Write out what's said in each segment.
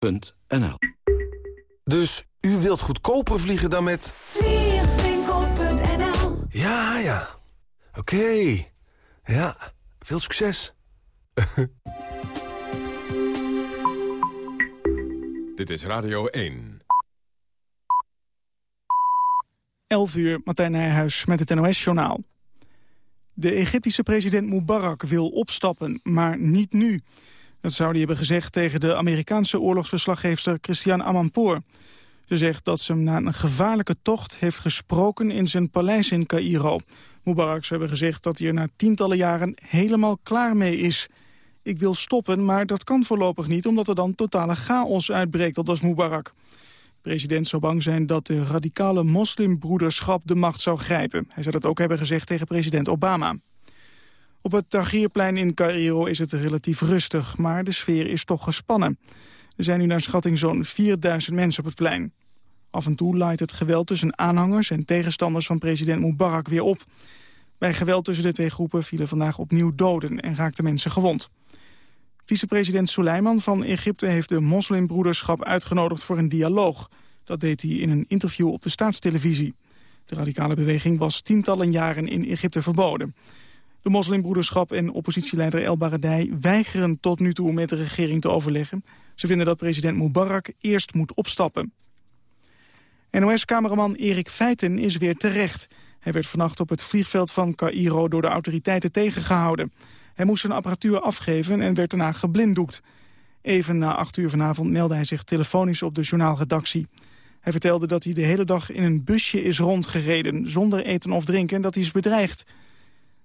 vliegwinkel.nl Dus u wilt goedkoper vliegen dan met... Vliegwinkel.nl Ja, ja. Oké. Ja, veel succes. Dit is Radio 1. 11 uur, Martijn Nijhuis met het NOS-journaal. De Egyptische president Mubarak wil opstappen, maar niet nu. Dat zou hij hebben gezegd tegen de Amerikaanse oorlogsverslaggeefster Christiane Amanpour. Ze zegt dat ze hem na een gevaarlijke tocht heeft gesproken in zijn paleis in Cairo. Mubarak zou hebben gezegd dat hij er na tientallen jaren helemaal klaar mee is. Ik wil stoppen, maar dat kan voorlopig niet omdat er dan totale chaos uitbreekt, dat was Mubarak. De president zou bang zijn dat de radicale moslimbroederschap de macht zou grijpen. Hij zou dat ook hebben gezegd tegen president Obama. Op het Tahrirplein in Cairo is het relatief rustig, maar de sfeer is toch gespannen. Er zijn nu naar schatting zo'n 4000 mensen op het plein. Af en toe laait het geweld tussen aanhangers en tegenstanders van president Mubarak weer op. Bij geweld tussen de twee groepen vielen vandaag opnieuw doden en raakten mensen gewond. Vicepresident Soleiman van Egypte heeft de moslimbroederschap uitgenodigd voor een dialoog. Dat deed hij in een interview op de staatstelevisie. De radicale beweging was tientallen jaren in Egypte verboden. De moslimbroederschap en oppositieleider El Baradei weigeren tot nu toe met de regering te overleggen. Ze vinden dat president Mubarak eerst moet opstappen. NOS-cameraman Erik Feiten is weer terecht. Hij werd vannacht op het vliegveld van Cairo door de autoriteiten tegengehouden. Hij moest zijn apparatuur afgeven en werd daarna geblinddoekt. Even na acht uur vanavond meldde hij zich telefonisch op de journaalredactie. Hij vertelde dat hij de hele dag in een busje is rondgereden... zonder eten of drinken en dat hij is bedreigd.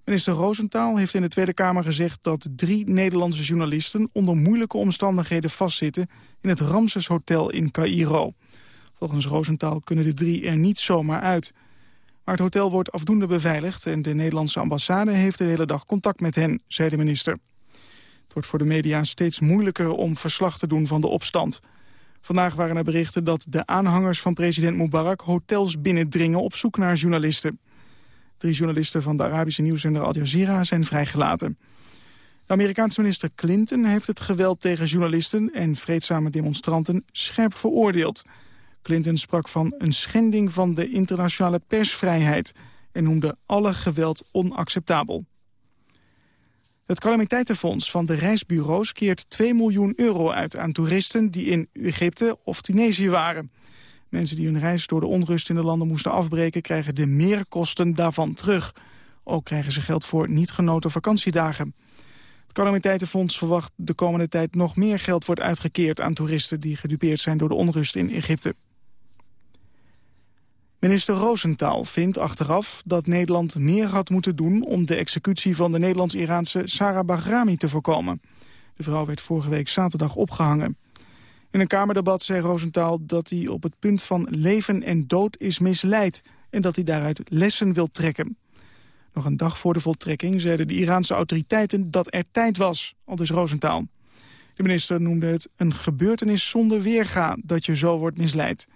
Minister Roosentaal heeft in de Tweede Kamer gezegd... dat drie Nederlandse journalisten onder moeilijke omstandigheden vastzitten... in het Ramses Hotel in Cairo. Volgens Roosentaal kunnen de drie er niet zomaar uit. Maar het hotel wordt afdoende beveiligd... en de Nederlandse ambassade heeft de hele dag contact met hen, zei de minister. Het wordt voor de media steeds moeilijker om verslag te doen van de opstand. Vandaag waren er berichten dat de aanhangers van president Mubarak... hotels binnendringen op zoek naar journalisten. Drie journalisten van de Arabische nieuwszender Al Jazeera zijn vrijgelaten. De Amerikaanse minister Clinton heeft het geweld tegen journalisten en vreedzame demonstranten scherp veroordeeld. Clinton sprak van een schending van de internationale persvrijheid en noemde alle geweld onacceptabel. Het calamiteitenfonds van de reisbureaus keert 2 miljoen euro uit aan toeristen die in Egypte of Tunesië waren. Mensen die hun reis door de onrust in de landen moesten afbreken... krijgen de meerkosten daarvan terug. Ook krijgen ze geld voor niet genoten vakantiedagen. Het Calamiteitenfonds verwacht de komende tijd nog meer geld wordt uitgekeerd... aan toeristen die gedupeerd zijn door de onrust in Egypte. Minister Roosentaal vindt achteraf dat Nederland meer had moeten doen... om de executie van de Nederlands-Iraanse Sarah Bahrami te voorkomen. De vrouw werd vorige week zaterdag opgehangen. In een Kamerdebat zei Roosentaal dat hij op het punt van leven en dood is misleid... en dat hij daaruit lessen wil trekken. Nog een dag voor de voltrekking zeiden de Iraanse autoriteiten dat er tijd was, al dus Roosentaal. De minister noemde het een gebeurtenis zonder weerga dat je zo wordt misleid.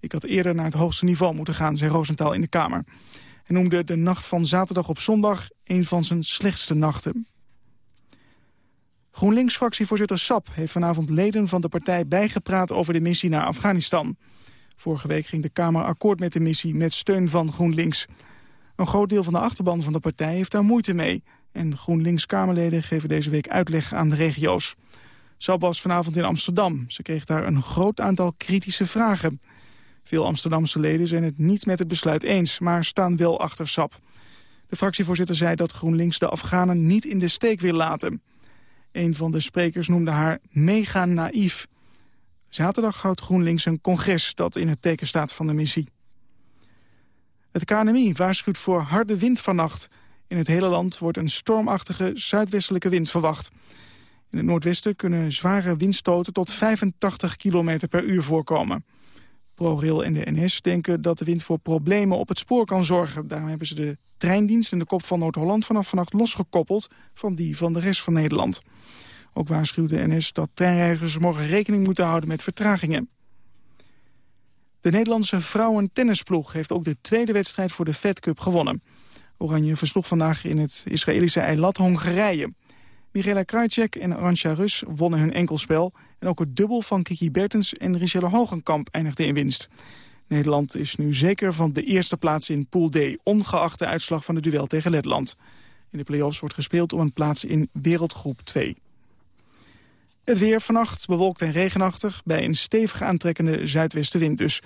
Ik had eerder naar het hoogste niveau moeten gaan, zei Roosentaal in de Kamer. Hij noemde de nacht van zaterdag op zondag een van zijn slechtste nachten. GroenLinks-fractievoorzitter Sap heeft vanavond leden van de partij bijgepraat over de missie naar Afghanistan. Vorige week ging de Kamer akkoord met de missie met steun van GroenLinks. Een groot deel van de achterban van de partij heeft daar moeite mee. En GroenLinks-Kamerleden geven deze week uitleg aan de regio's. Sap was vanavond in Amsterdam. Ze kreeg daar een groot aantal kritische vragen. Veel Amsterdamse leden zijn het niet met het besluit eens, maar staan wel achter Sap. De fractievoorzitter zei dat GroenLinks de Afghanen niet in de steek wil laten. Een van de sprekers noemde haar mega naïef. Zaterdag houdt GroenLinks een congres dat in het teken staat van de missie. Het KNMI waarschuwt voor harde wind vannacht. In het hele land wordt een stormachtige zuidwestelijke wind verwacht. In het noordwesten kunnen zware windstoten tot 85 km per uur voorkomen. ProRail en de NS denken dat de wind voor problemen op het spoor kan zorgen. Daarom hebben ze de treindienst in de kop van Noord-Holland vanaf vannacht losgekoppeld van die van de rest van Nederland. Ook waarschuwt de NS dat treinreizigers morgen rekening moeten houden met vertragingen. De Nederlandse vrouwen-tennisploeg heeft ook de tweede wedstrijd voor de Fed Cup gewonnen. Oranje versloeg vandaag in het Israëlische eiland Hongarije. Michaela Krajcek en Arantxa Rus wonnen hun enkelspel... en ook het dubbel van Kiki Bertens en Richelle Hogenkamp eindigde in winst. Nederland is nu zeker van de eerste plaats in Pool D... ongeacht de uitslag van het duel tegen Letland. In de play-offs wordt gespeeld om een plaats in Wereldgroep 2. Het weer vannacht bewolkt en regenachtig... bij een stevig aantrekkende zuidwestenwind dus.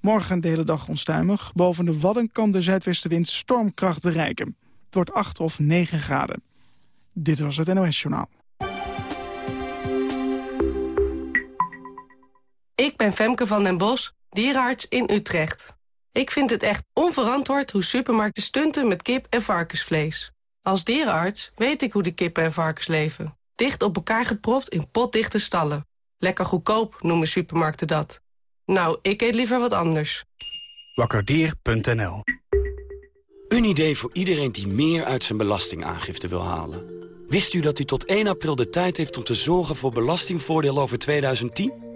Morgen de hele dag onstuimig. Boven de Wadden kan de zuidwestenwind stormkracht bereiken. Het wordt 8 of 9 graden. Dit was het NOS Journaal. Ik ben Femke van den Bos, dierenarts in Utrecht. Ik vind het echt onverantwoord hoe supermarkten stunten met kip en varkensvlees. Als dierenarts weet ik hoe de kippen en varkens leven. Dicht op elkaar gepropt in potdichte stallen. Lekker goedkoop noemen supermarkten dat. Nou, ik eet liever wat anders. Wakkerdier.nl Een idee voor iedereen die meer uit zijn belastingaangifte wil halen. Wist u dat u tot 1 april de tijd heeft om te zorgen voor belastingvoordeel over 2010?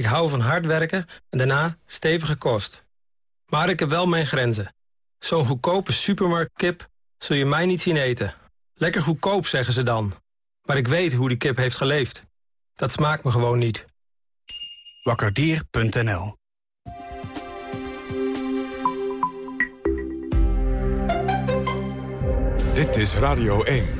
Ik hou van hard werken en daarna stevige kost. Maar ik heb wel mijn grenzen. Zo'n goedkope supermarktkip zul je mij niet zien eten. Lekker goedkoop, zeggen ze dan. Maar ik weet hoe die kip heeft geleefd. Dat smaakt me gewoon niet. Wakkerdier.nl Dit is Radio 1.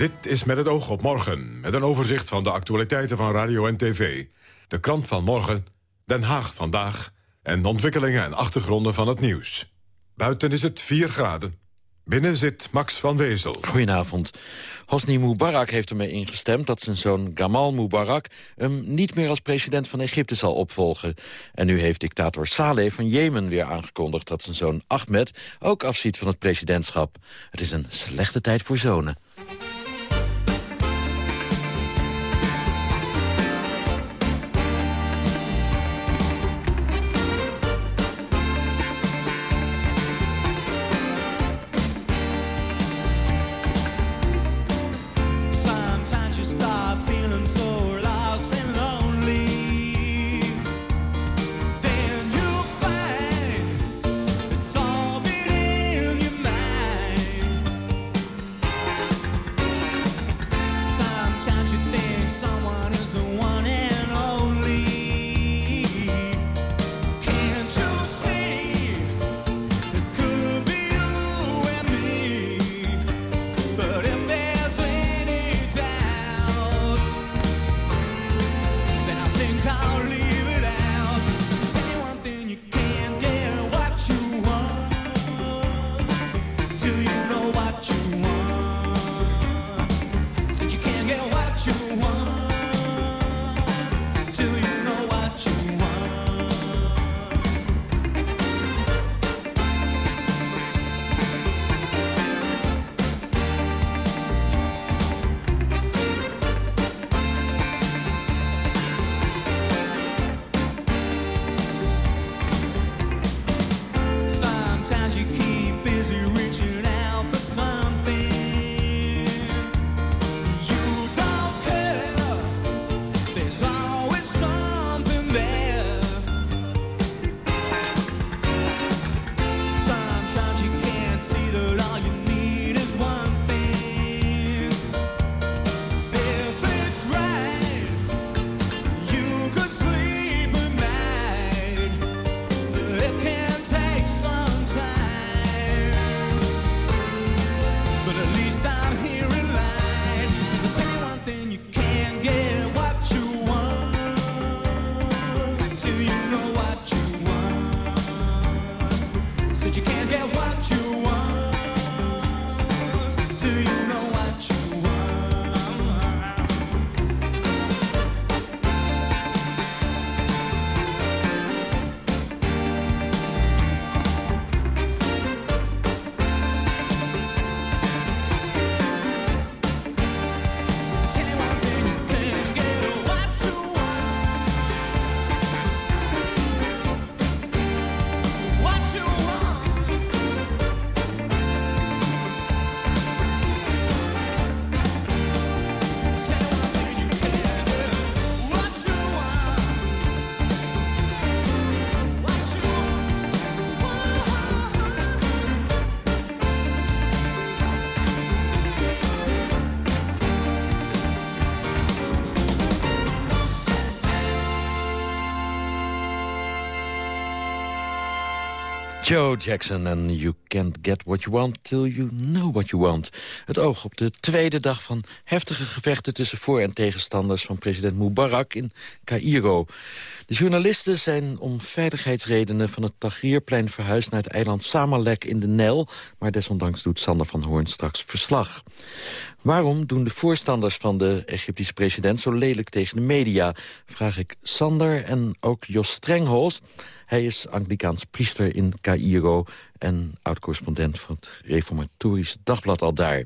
Dit is met het oog op morgen, met een overzicht van de actualiteiten van radio en tv. De krant van morgen, Den Haag vandaag... en de ontwikkelingen en achtergronden van het nieuws. Buiten is het 4 graden. Binnen zit Max van Wezel. Goedenavond. Hosni Mubarak heeft ermee ingestemd dat zijn zoon Gamal Mubarak... hem niet meer als president van Egypte zal opvolgen. En nu heeft dictator Saleh van Jemen weer aangekondigd... dat zijn zoon Ahmed ook afziet van het presidentschap. Het is een slechte tijd voor zonen. Joe Jackson en You Can't Get What You Want Till You Know What You Want. Het oog op de tweede dag van heftige gevechten... tussen voor- en tegenstanders van president Mubarak in Cairo. De journalisten zijn om veiligheidsredenen van het Tahrirplein verhuisd... naar het eiland Samalek in de Nijl. Maar desondanks doet Sander van Hoorn straks verslag. Waarom doen de voorstanders van de Egyptische president zo lelijk tegen de media? Vraag ik Sander en ook Jos Strengholz. Hij is Anglikaans priester in Cairo en oud-correspondent van het Reformatorisch Dagblad al daar.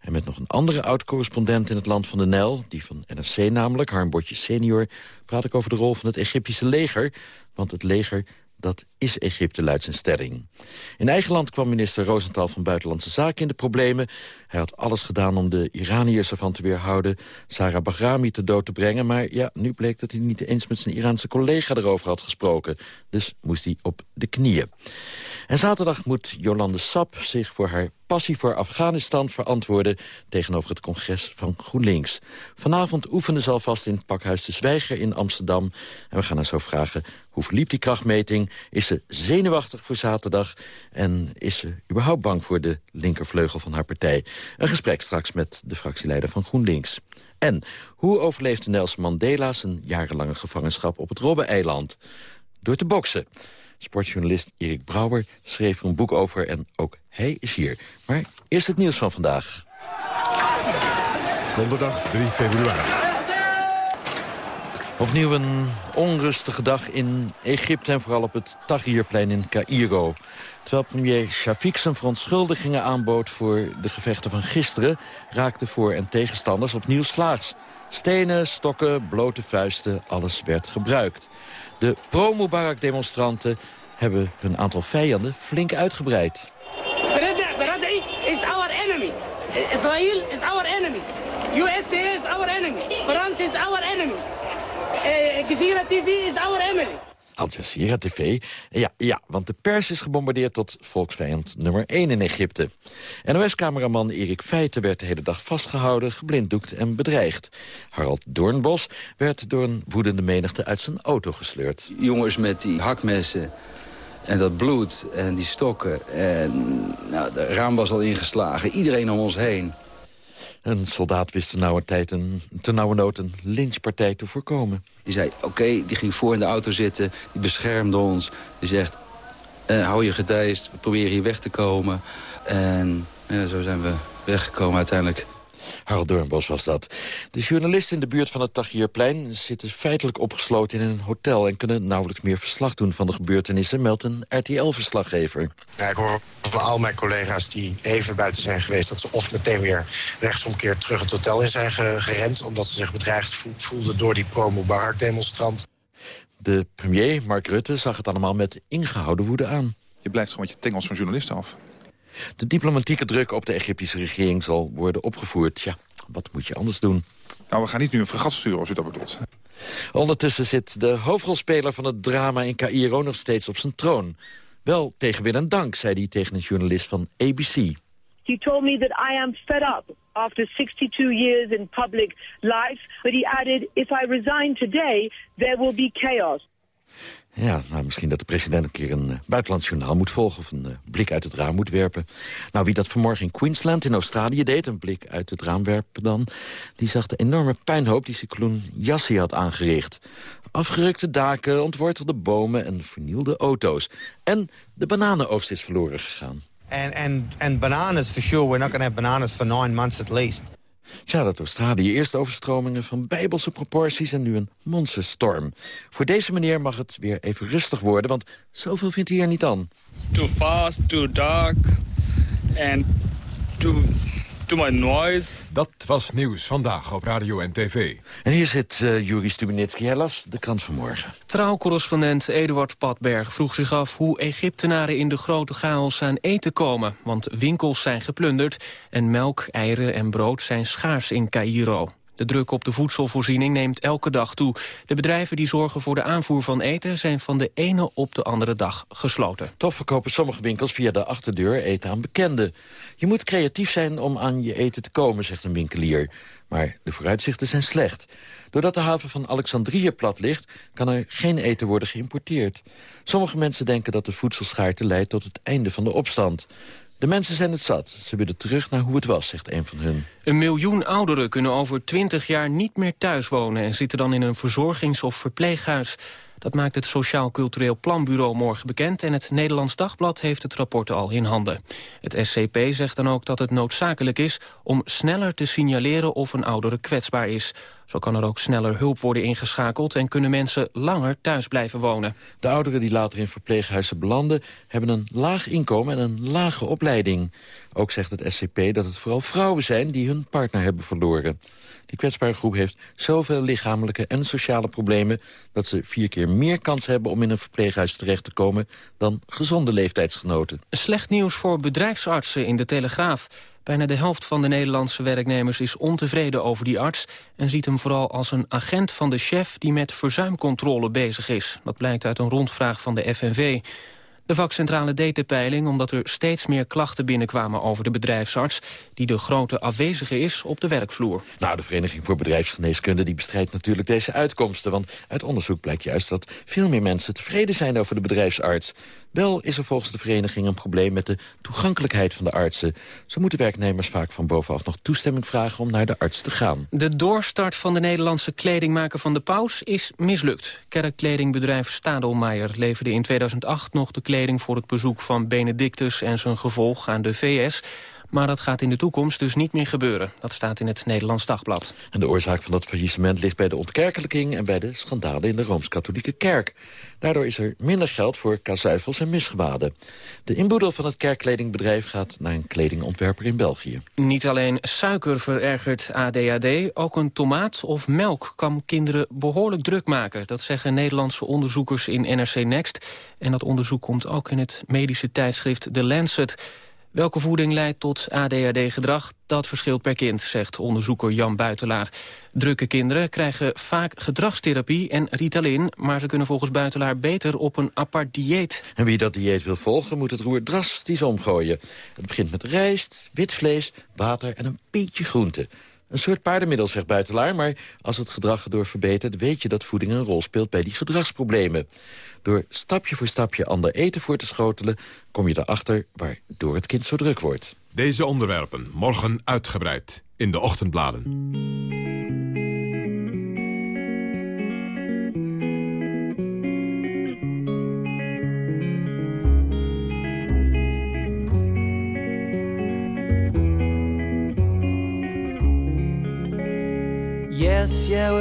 En met nog een andere oud-correspondent in het land van de Nijl... die van NRC namelijk, Harm Botje senior... praat ik over de rol van het Egyptische leger. Want het leger dat is Egypte, luidt zijn stelling. In eigen land kwam minister Rosenthal van Buitenlandse Zaken in de problemen. Hij had alles gedaan om de Iraniërs ervan te weerhouden... Sarah Bahrami te dood te brengen. Maar ja, nu bleek dat hij niet eens met zijn Iraanse collega erover had gesproken. Dus moest hij op de knieën. En zaterdag moet Jolande Sap zich voor haar passie voor Afghanistan verantwoorden tegenover het congres van GroenLinks. Vanavond oefenen ze alvast in het pakhuis de Zwijger in Amsterdam. En we gaan haar zo vragen hoe verliep die krachtmeting? Is ze zenuwachtig voor zaterdag? En is ze überhaupt bang voor de linkervleugel van haar partij? Een gesprek straks met de fractieleider van GroenLinks. En hoe overleefde Nelson Mandela zijn jarenlange gevangenschap op het Robben-eiland? Door te boksen. Sportjournalist Erik Brouwer schreef er een boek over en ook hij is hier. Maar eerst het nieuws van vandaag. Donderdag 3 februari. Opnieuw een onrustige dag in Egypte en vooral op het Tahrirplein in Cairo. Terwijl premier Shafiq zijn verontschuldigingen aanbood voor de gevechten van gisteren... raakten voor- en tegenstanders opnieuw slaags. Stenen, stokken, blote vuisten, alles werd gebruikt. De pro-Mubarak-demonstranten hebben hun aantal vijanden flink uitgebreid. is our enemy. Israel is our enemy. USA is our enemy. France is our enemy. Uh, Jazeera TV is our enemy. Al Jazeera TV. Ja, ja, want de pers is gebombardeerd tot volksvijand nummer 1 in Egypte. NOS-cameraman Erik Feiten werd de hele dag vastgehouden, geblinddoekt en bedreigd. Harald Doornbos werd door een woedende menigte uit zijn auto gesleurd. Jongens met die hakmessen en dat bloed en die stokken. En nou, de raam was al ingeslagen, iedereen om ons heen. Een soldaat wist ternauwernood een, ternauwernood een lynchpartij te voorkomen. Die zei, oké, die ging voor in de auto zitten, die beschermde ons. Die zegt, eh, hou je gedijst, we proberen hier weg te komen. En ja, zo zijn we weggekomen uiteindelijk. Harald Doornbos was dat. De journalisten in de buurt van het Tahrirplein zitten feitelijk opgesloten in een hotel... en kunnen nauwelijks meer verslag doen van de gebeurtenissen... meldt een RTL-verslaggever. Ja, ik hoor van al mijn collega's die even buiten zijn geweest... dat ze of meteen weer rechtsomkeerd terug het hotel in zijn gerend... omdat ze zich bedreigd voelden door die pro-Mubarak-demonstrant. De premier, Mark Rutte, zag het allemaal met ingehouden woede aan. Je blijft gewoon met je tengels van journalisten af. De diplomatieke druk op de Egyptische regering zal worden opgevoerd. Ja, wat moet je anders doen? Nou, we gaan niet nu een fregat sturen als u dat bedoelt. Ondertussen zit de hoofdrolspeler van het drama in Cairo nog steeds op zijn troon. Wel tegen wil en dank, zei hij tegen een journalist van ABC. He told me that I am fed up after 62 years in public life. But he added, if I resign today, there will be chaos. Ja, nou, misschien dat de president een keer een uh, buitenlands journaal moet volgen... of een uh, blik uit het raam moet werpen. Nou, wie dat vanmorgen in Queensland in Australië deed... een blik uit het raam werpen dan... die zag de enorme puinhoop die cycloon Yassi had aangericht. Afgerukte daken, ontwortelde bomen en vernielde auto's. En de bananenoogst is verloren gegaan. And, and bananas, for sure, we're not going to have bananas for nine months at least. Ja, dat Australië eerst overstromingen van bijbelse proporties... en nu een monsterstorm. Voor deze meneer mag het weer even rustig worden... want zoveel vindt hij er niet aan. Too fast, too dark and too too much noise. Dat was nieuws vandaag op radio en tv. En hier zit uh, Juri Stubenitski. Hij las de krant vanmorgen. Trouwcorrespondent Eduard Padberg vroeg zich af... hoe Egyptenaren in de grote chaos aan eten komen. Want winkels zijn geplunderd en melk, eieren en brood zijn schaars in Cairo. De druk op de voedselvoorziening neemt elke dag toe. De bedrijven die zorgen voor de aanvoer van eten... zijn van de ene op de andere dag gesloten. Toch verkopen sommige winkels via de achterdeur eten aan bekenden. Je moet creatief zijn om aan je eten te komen, zegt een winkelier. Maar de vooruitzichten zijn slecht. Doordat de haven van Alexandrië plat ligt... kan er geen eten worden geïmporteerd. Sommige mensen denken dat de voedselschaarte leidt tot het einde van de opstand. De mensen zijn het zat. Ze willen terug naar hoe het was, zegt een van hun. Een miljoen ouderen kunnen over twintig jaar niet meer thuis wonen... en zitten dan in een verzorgings- of verpleeghuis. Dat maakt het Sociaal Cultureel Planbureau morgen bekend... en het Nederlands Dagblad heeft het rapport al in handen. Het SCP zegt dan ook dat het noodzakelijk is... om sneller te signaleren of een oudere kwetsbaar is. Zo kan er ook sneller hulp worden ingeschakeld... en kunnen mensen langer thuis blijven wonen. De ouderen die later in verpleeghuizen belanden... hebben een laag inkomen en een lage opleiding. Ook zegt het SCP dat het vooral vrouwen zijn... die hun partner hebben verloren. Die kwetsbare groep heeft zoveel lichamelijke en sociale problemen... dat ze vier keer meer kans hebben om in een verpleeghuis terecht te komen... dan gezonde leeftijdsgenoten. Slecht nieuws voor bedrijfsartsen in de Telegraaf. Bijna de helft van de Nederlandse werknemers is ontevreden over die arts... en ziet hem vooral als een agent van de chef die met verzuimcontrole bezig is. Dat blijkt uit een rondvraag van de FNV. De vakcentrale deed de peiling omdat er steeds meer klachten binnenkwamen over de bedrijfsarts... die de grote afwezige is op de werkvloer. Nou, de Vereniging voor Bedrijfsgeneeskunde die bestrijdt natuurlijk deze uitkomsten. Want uit onderzoek blijkt juist dat veel meer mensen tevreden zijn over de bedrijfsarts. Wel is er volgens de vereniging een probleem met de toegankelijkheid van de artsen. Zo moeten werknemers vaak van bovenaf nog toestemming vragen om naar de arts te gaan. De doorstart van de Nederlandse kledingmaker van de Paus is mislukt. Kerkkledingbedrijf Stadelmeijer leverde in 2008 nog de kleding voor het bezoek van Benedictus en zijn gevolg aan de VS. Maar dat gaat in de toekomst dus niet meer gebeuren. Dat staat in het Nederlands Dagblad. En de oorzaak van dat faillissement ligt bij de ontkerkelijking... en bij de schandalen in de Rooms-Katholieke Kerk. Daardoor is er minder geld voor kazuifels en misgewaden. De inboedel van het kerkkledingbedrijf gaat naar een kledingontwerper in België. Niet alleen suiker verergert ADHD, ook een tomaat of melk kan kinderen behoorlijk druk maken. Dat zeggen Nederlandse onderzoekers in NRC Next. En dat onderzoek komt ook in het medische tijdschrift The Lancet. Welke voeding leidt tot ADHD-gedrag? Dat verschilt per kind, zegt onderzoeker Jan Buitelaar. Drukke kinderen krijgen vaak gedragstherapie en Ritalin... maar ze kunnen volgens Buitelaar beter op een apart dieet. En wie dat dieet wil volgen, moet het roer drastisch omgooien. Het begint met rijst, wit vlees, water en een beetje groente. Een soort paardenmiddel, zegt Buitelaar, maar als het gedrag erdoor verbetert... weet je dat voeding een rol speelt bij die gedragsproblemen. Door stapje voor stapje ander eten voor te schotelen... kom je erachter waardoor het kind zo druk wordt. Deze onderwerpen morgen uitgebreid in de ochtendbladen.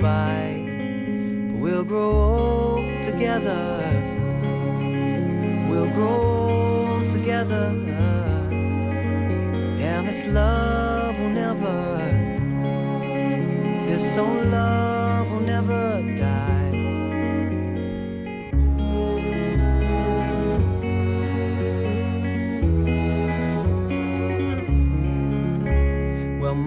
But we'll grow old together. We'll grow old together. And this love will never, this old love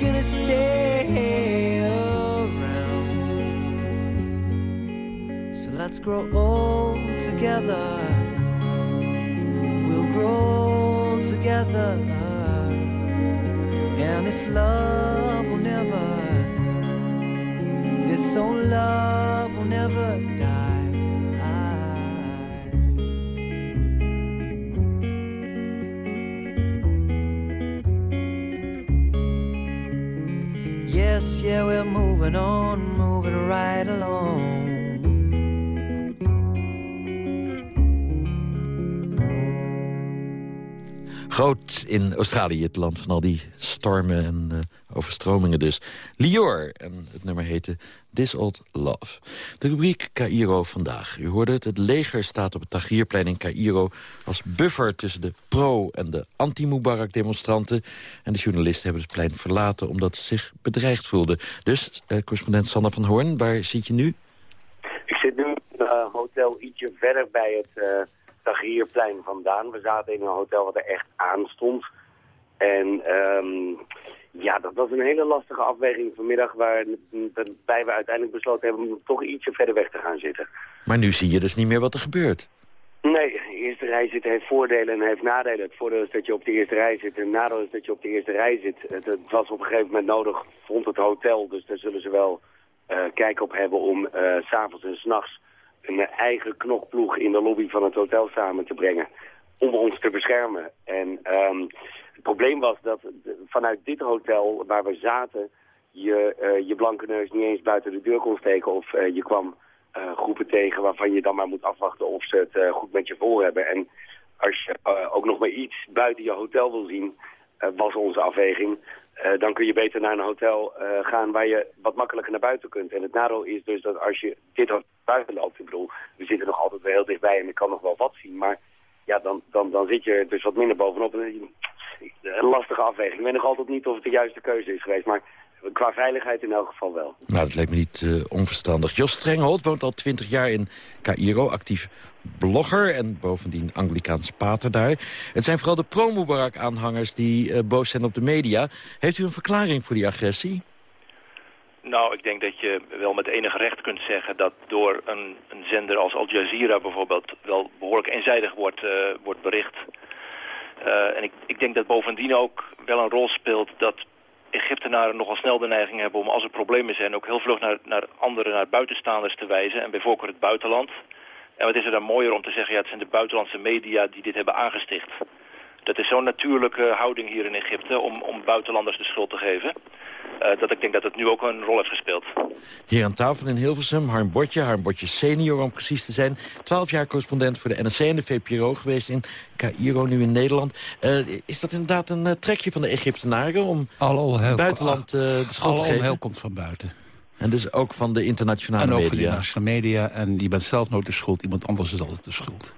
gonna stay around. So let's grow old together. We'll grow together. And this love will never, this old love on, moving right along. Groot in Australië, het land van al die stormen en eh, overstromingen dus. Lior, en het nummer heette This Old Love. De rubriek Cairo vandaag. U hoorde het, het leger staat op het Tahrirplein in Cairo... als buffer tussen de pro- en de anti-Mubarak-demonstranten. En de journalisten hebben het plein verlaten omdat ze zich bedreigd voelden. Dus, eh, correspondent Sanne van Hoorn, waar zit je nu? Ik zit nu in een hotel ietsje verder bij het Tahrirplein vandaan. We zaten in een hotel wat er echt aan stond. En um, ja, dat was een hele lastige afweging vanmiddag... waarbij we uiteindelijk besloten hebben om toch ietsje verder weg te gaan zitten. Maar nu zie je dus niet meer wat er gebeurt. Nee, de eerste rij zitten heeft voordelen en heeft nadelen. Het voordeel is dat je op de eerste rij zit en het nadeel is dat je op de eerste rij zit. Het, het was op een gegeven moment nodig, vond het hotel, dus daar zullen ze wel uh, kijk op hebben om uh, s'avonds en s'nachts een eigen knokploeg in de lobby van het hotel samen te brengen. Om ons te beschermen. En um, het probleem was dat vanuit dit hotel waar we zaten... je uh, je blanke neus niet eens buiten de deur kon steken... of uh, je kwam uh, groepen tegen waarvan je dan maar moet afwachten of ze het goed met je voor hebben. En als je ook nog maar iets buiten je hotel wil zien, was onze afweging... dan kun je beter naar een hotel gaan waar je wat makkelijker naar buiten kunt. En het nadeel is dus dat als je dit hotel buiten loopt... ik bedoel, we zitten nog altijd wel heel dichtbij en ik kan nog wel wat zien... maar ja, dan, dan, dan zit je dus wat minder bovenop. Een lastige afweging. Ik weet nog altijd niet of het de juiste keuze is geweest, maar qua veiligheid in elk geval wel. Nou, dat lijkt me niet uh, onverstandig. Jos Strenghold woont al twintig jaar in Cairo, actief blogger en bovendien Anglikaans pater daar. Het zijn vooral de pro-Mubarak-aanhangers die uh, boos zijn op de media. Heeft u een verklaring voor die agressie? Nou, ik denk dat je wel met enige recht kunt zeggen dat door een, een zender als Al Jazeera bijvoorbeeld wel behoorlijk eenzijdig wordt, uh, wordt bericht. Uh, en ik, ik denk dat bovendien ook wel een rol speelt dat Egyptenaren nogal snel de neiging hebben om als er problemen zijn ook heel vlug naar, naar andere, naar buitenstaanders te wijzen en bij voorkeur het buitenland. En wat is er dan mooier om te zeggen, ja het zijn de buitenlandse media die dit hebben aangesticht. Dat is zo'n natuurlijke houding hier in Egypte om, om buitenlanders de schuld te geven. Uh, dat ik denk dat het nu ook een rol heeft gespeeld. Hier aan tafel in Hilversum, Harm Botje, Harm Botje senior om precies te zijn. Twaalf jaar correspondent voor de NRC en de VPRO geweest in Cairo, nu in Nederland. Uh, is dat inderdaad een uh, trekje van de Egyptenaren om heel, buitenland de schuld te geven? heel komt van buiten. En dus ook van de internationale media? En ook media. van de internationale media. En je bent zelf nooit de schuld, iemand anders is altijd de schuld.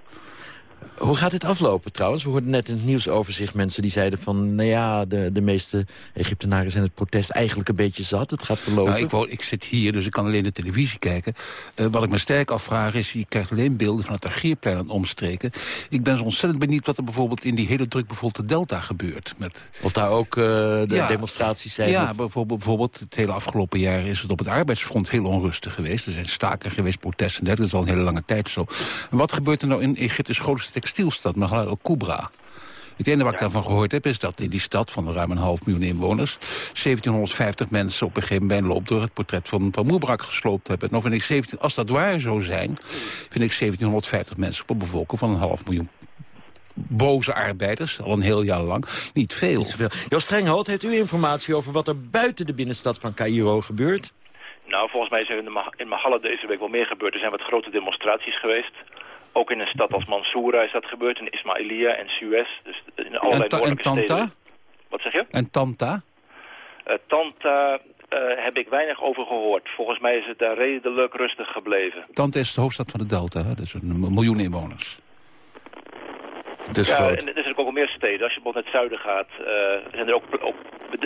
Hoe gaat dit aflopen trouwens? We hoorden net in het nieuwsoverzicht mensen die zeiden van... nou ja, de, de meeste Egyptenaren zijn het protest eigenlijk een beetje zat. Het gaat verlopen. Nou, ik, woon, ik zit hier, dus ik kan alleen de televisie kijken. Uh, wat ik me sterk afvraag is, je krijgt alleen beelden van het Agierplein aan het omstreken. Ik ben zo ontzettend benieuwd wat er bijvoorbeeld in die hele druk bijvoorbeeld de Delta gebeurt. Met... Of daar ook uh, de ja, demonstraties zijn? Ja, of... bijvoorbeeld, bijvoorbeeld het hele afgelopen jaar is het op het arbeidsfront heel onrustig geweest. Er zijn staken geweest, protesten, dat is al een hele lange tijd zo. En wat gebeurt er nou in Egypte's grootste textielstad, Maghala al-Kubra? Het enige wat ik daarvan gehoord heb is dat in die stad van ruim een half miljoen inwoners... 1750 mensen op een gegeven moment bij een loop door het portret van, van Moebarak gesloopt hebben. Nou vind ik 17, als dat waar zou zijn, vind ik 1750 mensen op een bevolking van een half miljoen boze arbeiders, al een heel jaar lang, niet veel. Niet zoveel. Joost Strenghout, heeft u informatie over wat er buiten de binnenstad van Cairo gebeurt? Nou, volgens mij is er in, de in Mahalle deze week wel meer gebeurd. Er zijn wat grote demonstraties geweest. Ook in een stad als Mansoura is dat gebeurd, in Ismailia en Suez. Dus in allerlei en, en Tanta? Steden. Wat zeg je? En Tanta? Uh, Tanta uh, heb ik weinig over gehoord. Volgens mij is het daar redelijk rustig gebleven. Tanta is de hoofdstad van de Delta, hè? is een miljoen inwoners. Dus ja, en er zijn ook al meer steden. Als je bijvoorbeeld naar het zuiden gaat, uh, zijn er ook, ook,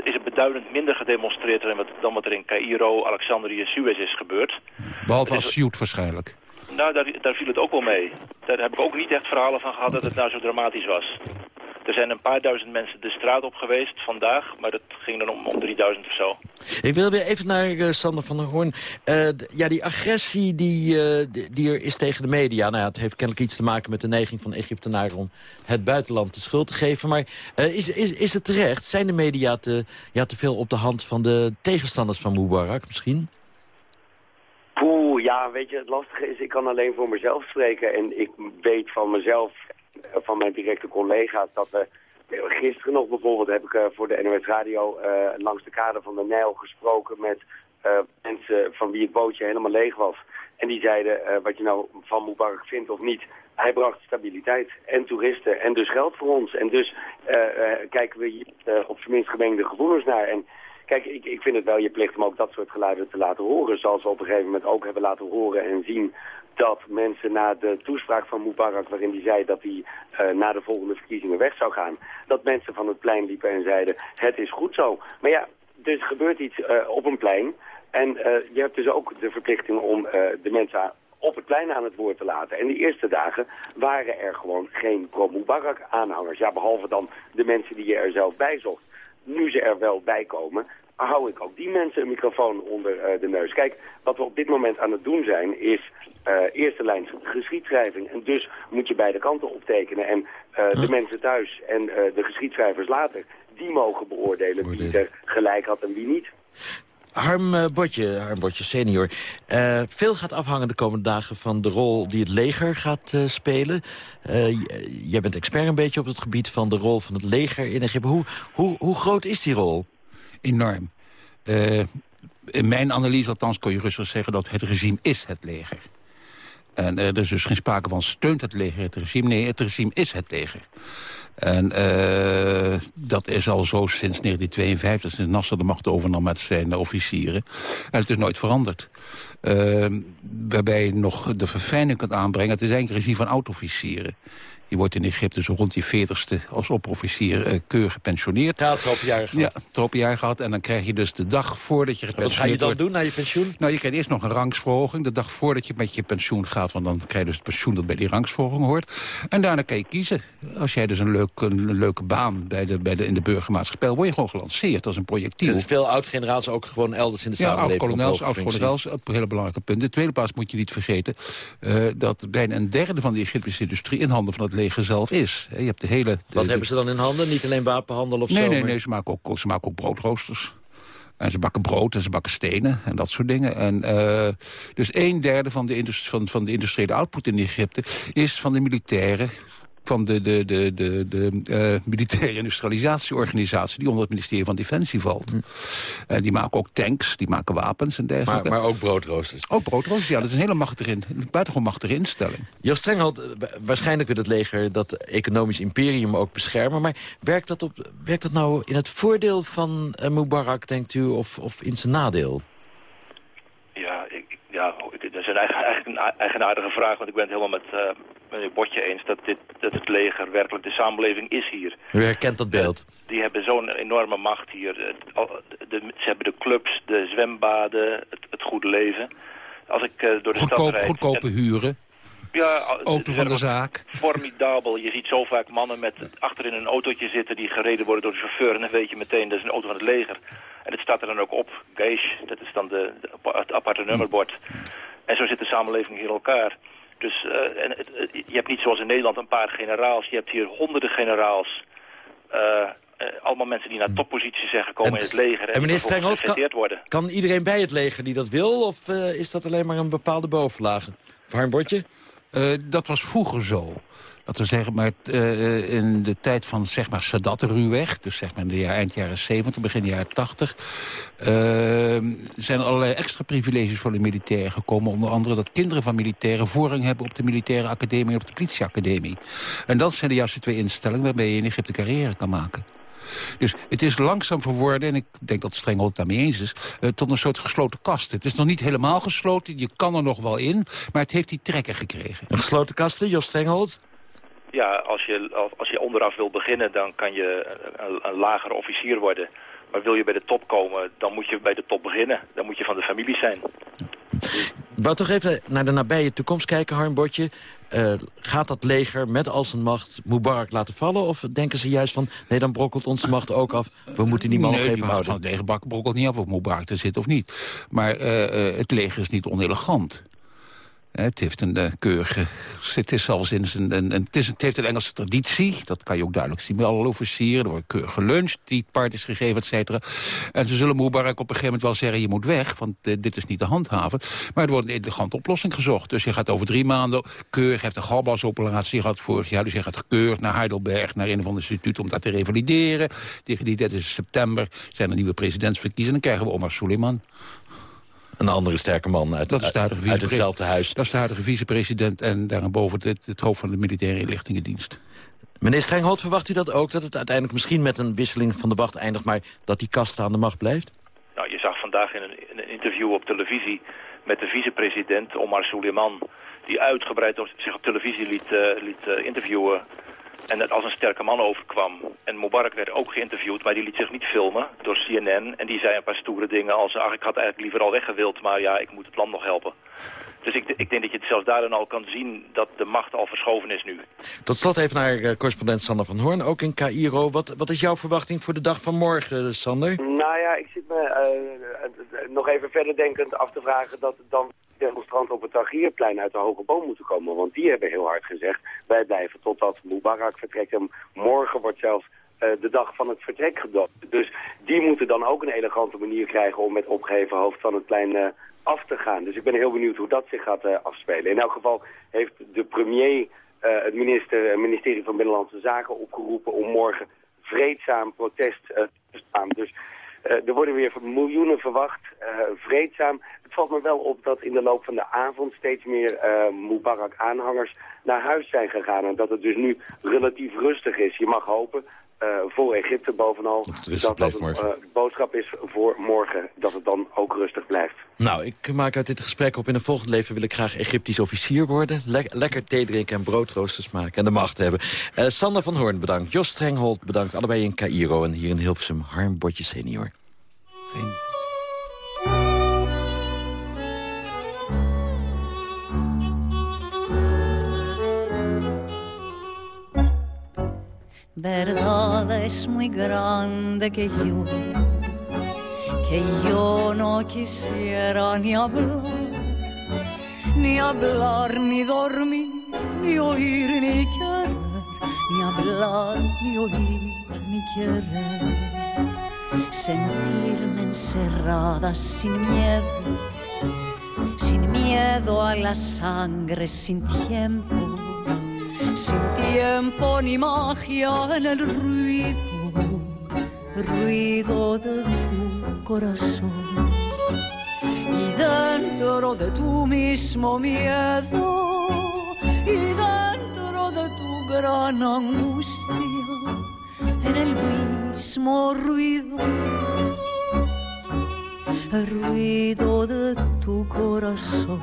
is het beduidend minder gedemonstreerd dan wat, dan wat er in Cairo, Alexandrië en Suez is gebeurd. Behalve als Sjoerd waarschijnlijk. Nou, daar, daar viel het ook wel mee. Daar heb ik ook niet echt verhalen van gehad dat het nou zo dramatisch was. Er zijn een paar duizend mensen de straat op geweest vandaag, maar dat ging dan om, om 3000 of zo. Ik wil weer even naar uh, Sander van der Hoorn. Uh, ja, die agressie die, uh, die er is tegen de media... Nou ja, het heeft kennelijk iets te maken met de neiging van Egyptenaren... om het buitenland de schuld te geven. Maar is, is, is het terecht? Zijn de media te, ja, te veel op de hand van de tegenstanders van Mubarak misschien? Ja, weet je, het lastige is, ik kan alleen voor mezelf spreken. En ik weet van mezelf eh, van mijn directe collega's dat we... Gisteren nog bijvoorbeeld heb ik uh, voor de NOS Radio uh, langs de kade van de Nijl gesproken met mensen van wie het bootje helemaal leeg was. En die zeiden, wat je nou van Mubarak vindt of niet, hij bracht stabiliteit en toeristen en dus geld voor ons. En dus kijken we hier op zijn minst gemengde gevoelens naar. En kijk, ik, ik vind het wel je plicht om ook dat soort geluiden te laten horen. Zoals we op een gegeven moment ook hebben laten horen en zien dat mensen na de toespraak van Mubarak, waarin hij zei dat hij uh, na de volgende verkiezingen weg zou gaan, dat mensen van het plein liepen en zeiden, het is goed zo. Maar ja, er gebeurt iets uh, op een plein en uh, je hebt dus ook de verplichting om de mensen op het plein aan het woord te laten. En de eerste dagen waren er gewoon geen pro-Mubarak aanhangers. Ja, behalve dan de mensen die je er zelf bij zocht. Nu ze er wel bij komen, hou ik ook die mensen een microfoon onder uh, de neus. Kijk, wat we op dit moment aan het doen zijn, is uh, eerste lijn geschiedschrijving. En dus moet je beide kanten optekenen. En uh, de mensen thuis en de geschiedschrijvers later, die mogen beoordelen wie er gelijk had en wie niet. Harm uh, Botje, Harm Botje senior. Uh, veel gaat afhangen de komende dagen van de rol die het leger gaat uh, spelen. jij bent expert een beetje op het gebied van de rol van het leger in Egypte. Hoe, hoe, hoe groot is die rol? Enorm. in mijn analyse althans kon je rustig zeggen dat het regime is het leger. En er is dus geen sprake van steunt het leger het regime. Nee, het regime is het leger. En uh, dat is al zo sinds 1952, sinds Nasser de macht overnam met zijn officieren. En het is nooit veranderd. Uh, waarbij je nog de verfijning kunt aanbrengen. Het is eigenlijk een regime van oud-officieren. Je wordt in Egypte zo rond die 40ste als opofficier uh, keurig gepensioneerd. Ja, tropenjaar gehad. Ja, tropenjaar gehad. En dan krijg je dus de dag voordat je gepensioneerd wordt... Wat ga je dan doen na je pensioen? Nou, je krijgt eerst nog een rangsverhoging. De dag voordat je met je pensioen gaat. Want dan krijg je dus het pensioen dat bij die rangsverhoging hoort. En daarna kan je kiezen. Als jij dus een, leuk, een leuke baan bij de, bij de, in de burgermaatschappij... word je gewoon gelanceerd als een projectiel. Dus veel oud-generaals ook gewoon elders in de ja, samenleving? Ja, oud-kolonels, oud-kolonels. Een hele belangrijke punt. De tweede plaats moet je niet vergeten... Uh, dat bijna een derde van de Egyptische industrie... in handen van het zelf is. Je hebt de hele, Wat hebben ze dan in handen? Niet alleen wapenhandel of nee, zo? Nee, nee, ze maken, ook, ze maken ook broodroosters. En ze bakken brood en ze bakken stenen en dat soort dingen. En, uh, dus een derde van de, van, van de industriële output in Egypte... is van de militairen van de, de, de, de, de uh, militaire industrialisatieorganisatie... die onder het ministerie van Defensie valt. Hm. En die maken ook tanks, die maken wapens en dergelijke. Maar, maar ook broodroosters. Ook broodroosters, ja. Dat is een hele machtige, een buitengewoon machtige instelling. Joost Strenghold, waarschijnlijk wil het leger dat economisch imperium ook beschermen. Maar werkt dat, op, werkt dat nou in het voordeel van uh, Mubarak, denkt u, of, of in zijn nadeel? Ja, ik, ja, dat is een eigenlijk een eigenaardige vraag, want ik ben het helemaal met, uh, meneer Botje eens dat, dit, dat het leger werkelijk de samenleving is hier. U herkent dat beeld? Die hebben zo'n enorme macht hier. De, ze hebben de clubs, de zwembaden, het, het goede leven. Als ik uh, door de Goedkoop, stad rijd... Goedkope huren. Ja, auto van de zaak. Formidabel. Je ziet zo vaak mannen met achterin een autootje zitten die gereden worden door de chauffeur. En dan weet je meteen, dat is een auto van het leger. En het staat er dan ook op. Geish, dat is dan de, de het aparte nummerbord. En zo zit de samenleving hier in elkaar. Dus uh, en, je hebt niet zoals in Nederland een paar generaals. Je hebt hier honderden generaals eh, eh, allemaal mensen die naar topposities zijn gekomen in het leger... en, en meneer Strenghold, kan, worden. kan iedereen bij het leger die dat wil? Of eh, is dat alleen maar een bepaalde bovenlaag? Warmbordje? Uh, dat was vroeger zo. Dat we zeggen, maar uh, in de tijd van zeg maar Sadat ruwweg... dus zeg maar in de jaar, eind jaren 70, begin jaren 80... Uh, zijn er allerlei extra privileges voor de militairen gekomen. Onder andere dat kinderen van militairen voorrang hebben... op de militaire academie en op de politieacademie. En dat zijn de juiste twee instellingen... waarmee je in Egypte carrière kan maken. Dus het is langzaam verworden, en ik denk dat Strenghold daarmee eens is... Uh, tot een soort gesloten kast. Het is nog niet helemaal gesloten, je kan er nog wel in... maar het heeft die trekken gekregen. Een gesloten kasten, Jos Strenghold? Ja, als je, als je onderaf wil beginnen, dan kan je een, een lager officier worden. Maar wil je bij de top komen, dan moet je bij de top beginnen. Dan moet je van de familie zijn. Wou toch even naar de nabije toekomst kijken, Harmbotje. Uh, gaat dat leger met al zijn macht Mubarak laten vallen? Of denken ze juist van, nee, dan brokkelt onze macht ook af. We moeten die man nee, nog even houden. van het leger brokkelt niet af of Mubarak er zit of niet. Maar uh, uh, het leger is niet onelegant. Het heeft een uh, keurige... Het is zelfs een, het, heeft een Engelse traditie. Dat kan je ook duidelijk zien bij alle officieren. Er wordt keurig geluncht, die part is gegeven, et cetera. En ze zullen Mubarak op een gegeven moment wel zeggen... je moet weg, want uh, dit is niet te handhaven. Maar er wordt een elegante oplossing gezocht. Dus je gaat over drie maanden keurig... heeft een galblaasoperatie gehad vorig jaar. Dus je gaat gekeurig naar Heidelberg, naar een of ander instituut... om dat te revalideren. Tegen die 30 september zijn er nieuwe presidentsverkiezingen. Dan krijgen we Omar Suleiman. Een andere sterke man uit, dat is de huidige uit hetzelfde huis. Dat is de huidige vicepresident en daarboven het, het hoofd van de militaire inlichtingendienst. Meneer Strenghold, verwacht u dat ook? Dat het uiteindelijk misschien met een wisseling van de wacht eindigt... maar dat die kast aan de macht blijft? Nou, je zag vandaag in een, in een interview op televisie met de vicepresident Omar Suleiman... die uitgebreid zich op televisie liet, uh, liet uh, interviewen en het als een sterke man overkwam. En Mubarak werd ook geïnterviewd, maar die liet zich niet filmen door CNN. En die zei een paar stoere dingen als, ach, ik had eigenlijk liever al weggewild, maar ja, ik moet het land nog helpen. Dus ik, ik denk dat je het zelfs daar dan al kan zien dat de macht al verschoven is nu. Tot slot even naar uh, correspondent Sander van Hoorn, ook in Cairo. Wat, wat is jouw verwachting voor de dag van morgen, Sander? Nou ja, ik zit me uh, nog even verder denkend af te vragen dat het dan demonstranten op het Tahrirplein uit de hoge boom moeten komen. Want die hebben heel hard gezegd, wij blijven totdat Mubarak vertrekt. En morgen wordt zelfs uh, de dag van het vertrek gedopt. Dus die moeten dan ook een elegante manier krijgen om met opgeheven hoofd van het plein uh, af te gaan. Dus ik ben heel benieuwd hoe dat zich gaat uh, afspelen. In elk geval heeft de premier het minister, ministerie van Binnenlandse Zaken opgeroepen om morgen vreedzaam protest te staan. Dus er worden weer miljoenen verwacht, vreedzaam. Het valt me wel op dat in de loop van de avond steeds meer uh, Mubarak-aanhangers naar huis zijn gegaan. En dat het dus nu relatief rustig is. Je mag hopen, uh, voor Egypte bovenal, dat dat een uh, boodschap is voor morgen. Dat het dan ook rustig blijft. Nou, ik maak uit dit gesprek op in een volgend leven wil ik graag Egyptisch officier worden. Le lekker thee drinken en broodroosters maken en de macht hebben. Uh, Sander van Hoorn bedankt, Jos Strenghold bedankt. Allebei in Cairo en hier in Hilversum Harm Botje senior. Geen... verdad es muy grande que yo, que yo no quisiera ni hablar, ni hablar, ni dormir, ni oír, ni querer, ni hablar, ni oír, ni querer. Sentirme encerrada sin miedo, sin miedo a la sangre, sin tiempo sin tiempo ni magia en el ruido, ruido de tu corazón. Y dentro de tu mismo miedo, y dentro de tu gran angustia, en el mismo ruido, ruido de tu corazón.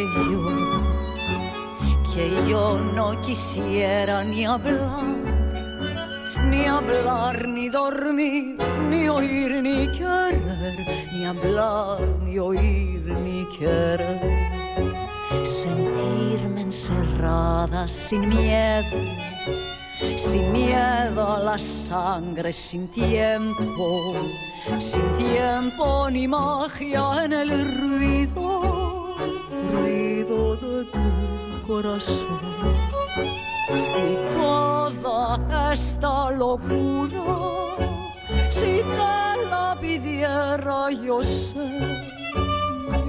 Yo, que yo no quisiera ni hablar, ni hablar, ni dormir, ni oír, ni querer, ni hablar, ni oír, ni querer. Sentirme encerrada sin miedo, sin miedo a la sangre, sin tiempo, sin tiempo ni magia en el ruido, μακρό σου Η τόδο έστα λοκούρο Σιτά λαπίδι ερώγιωσε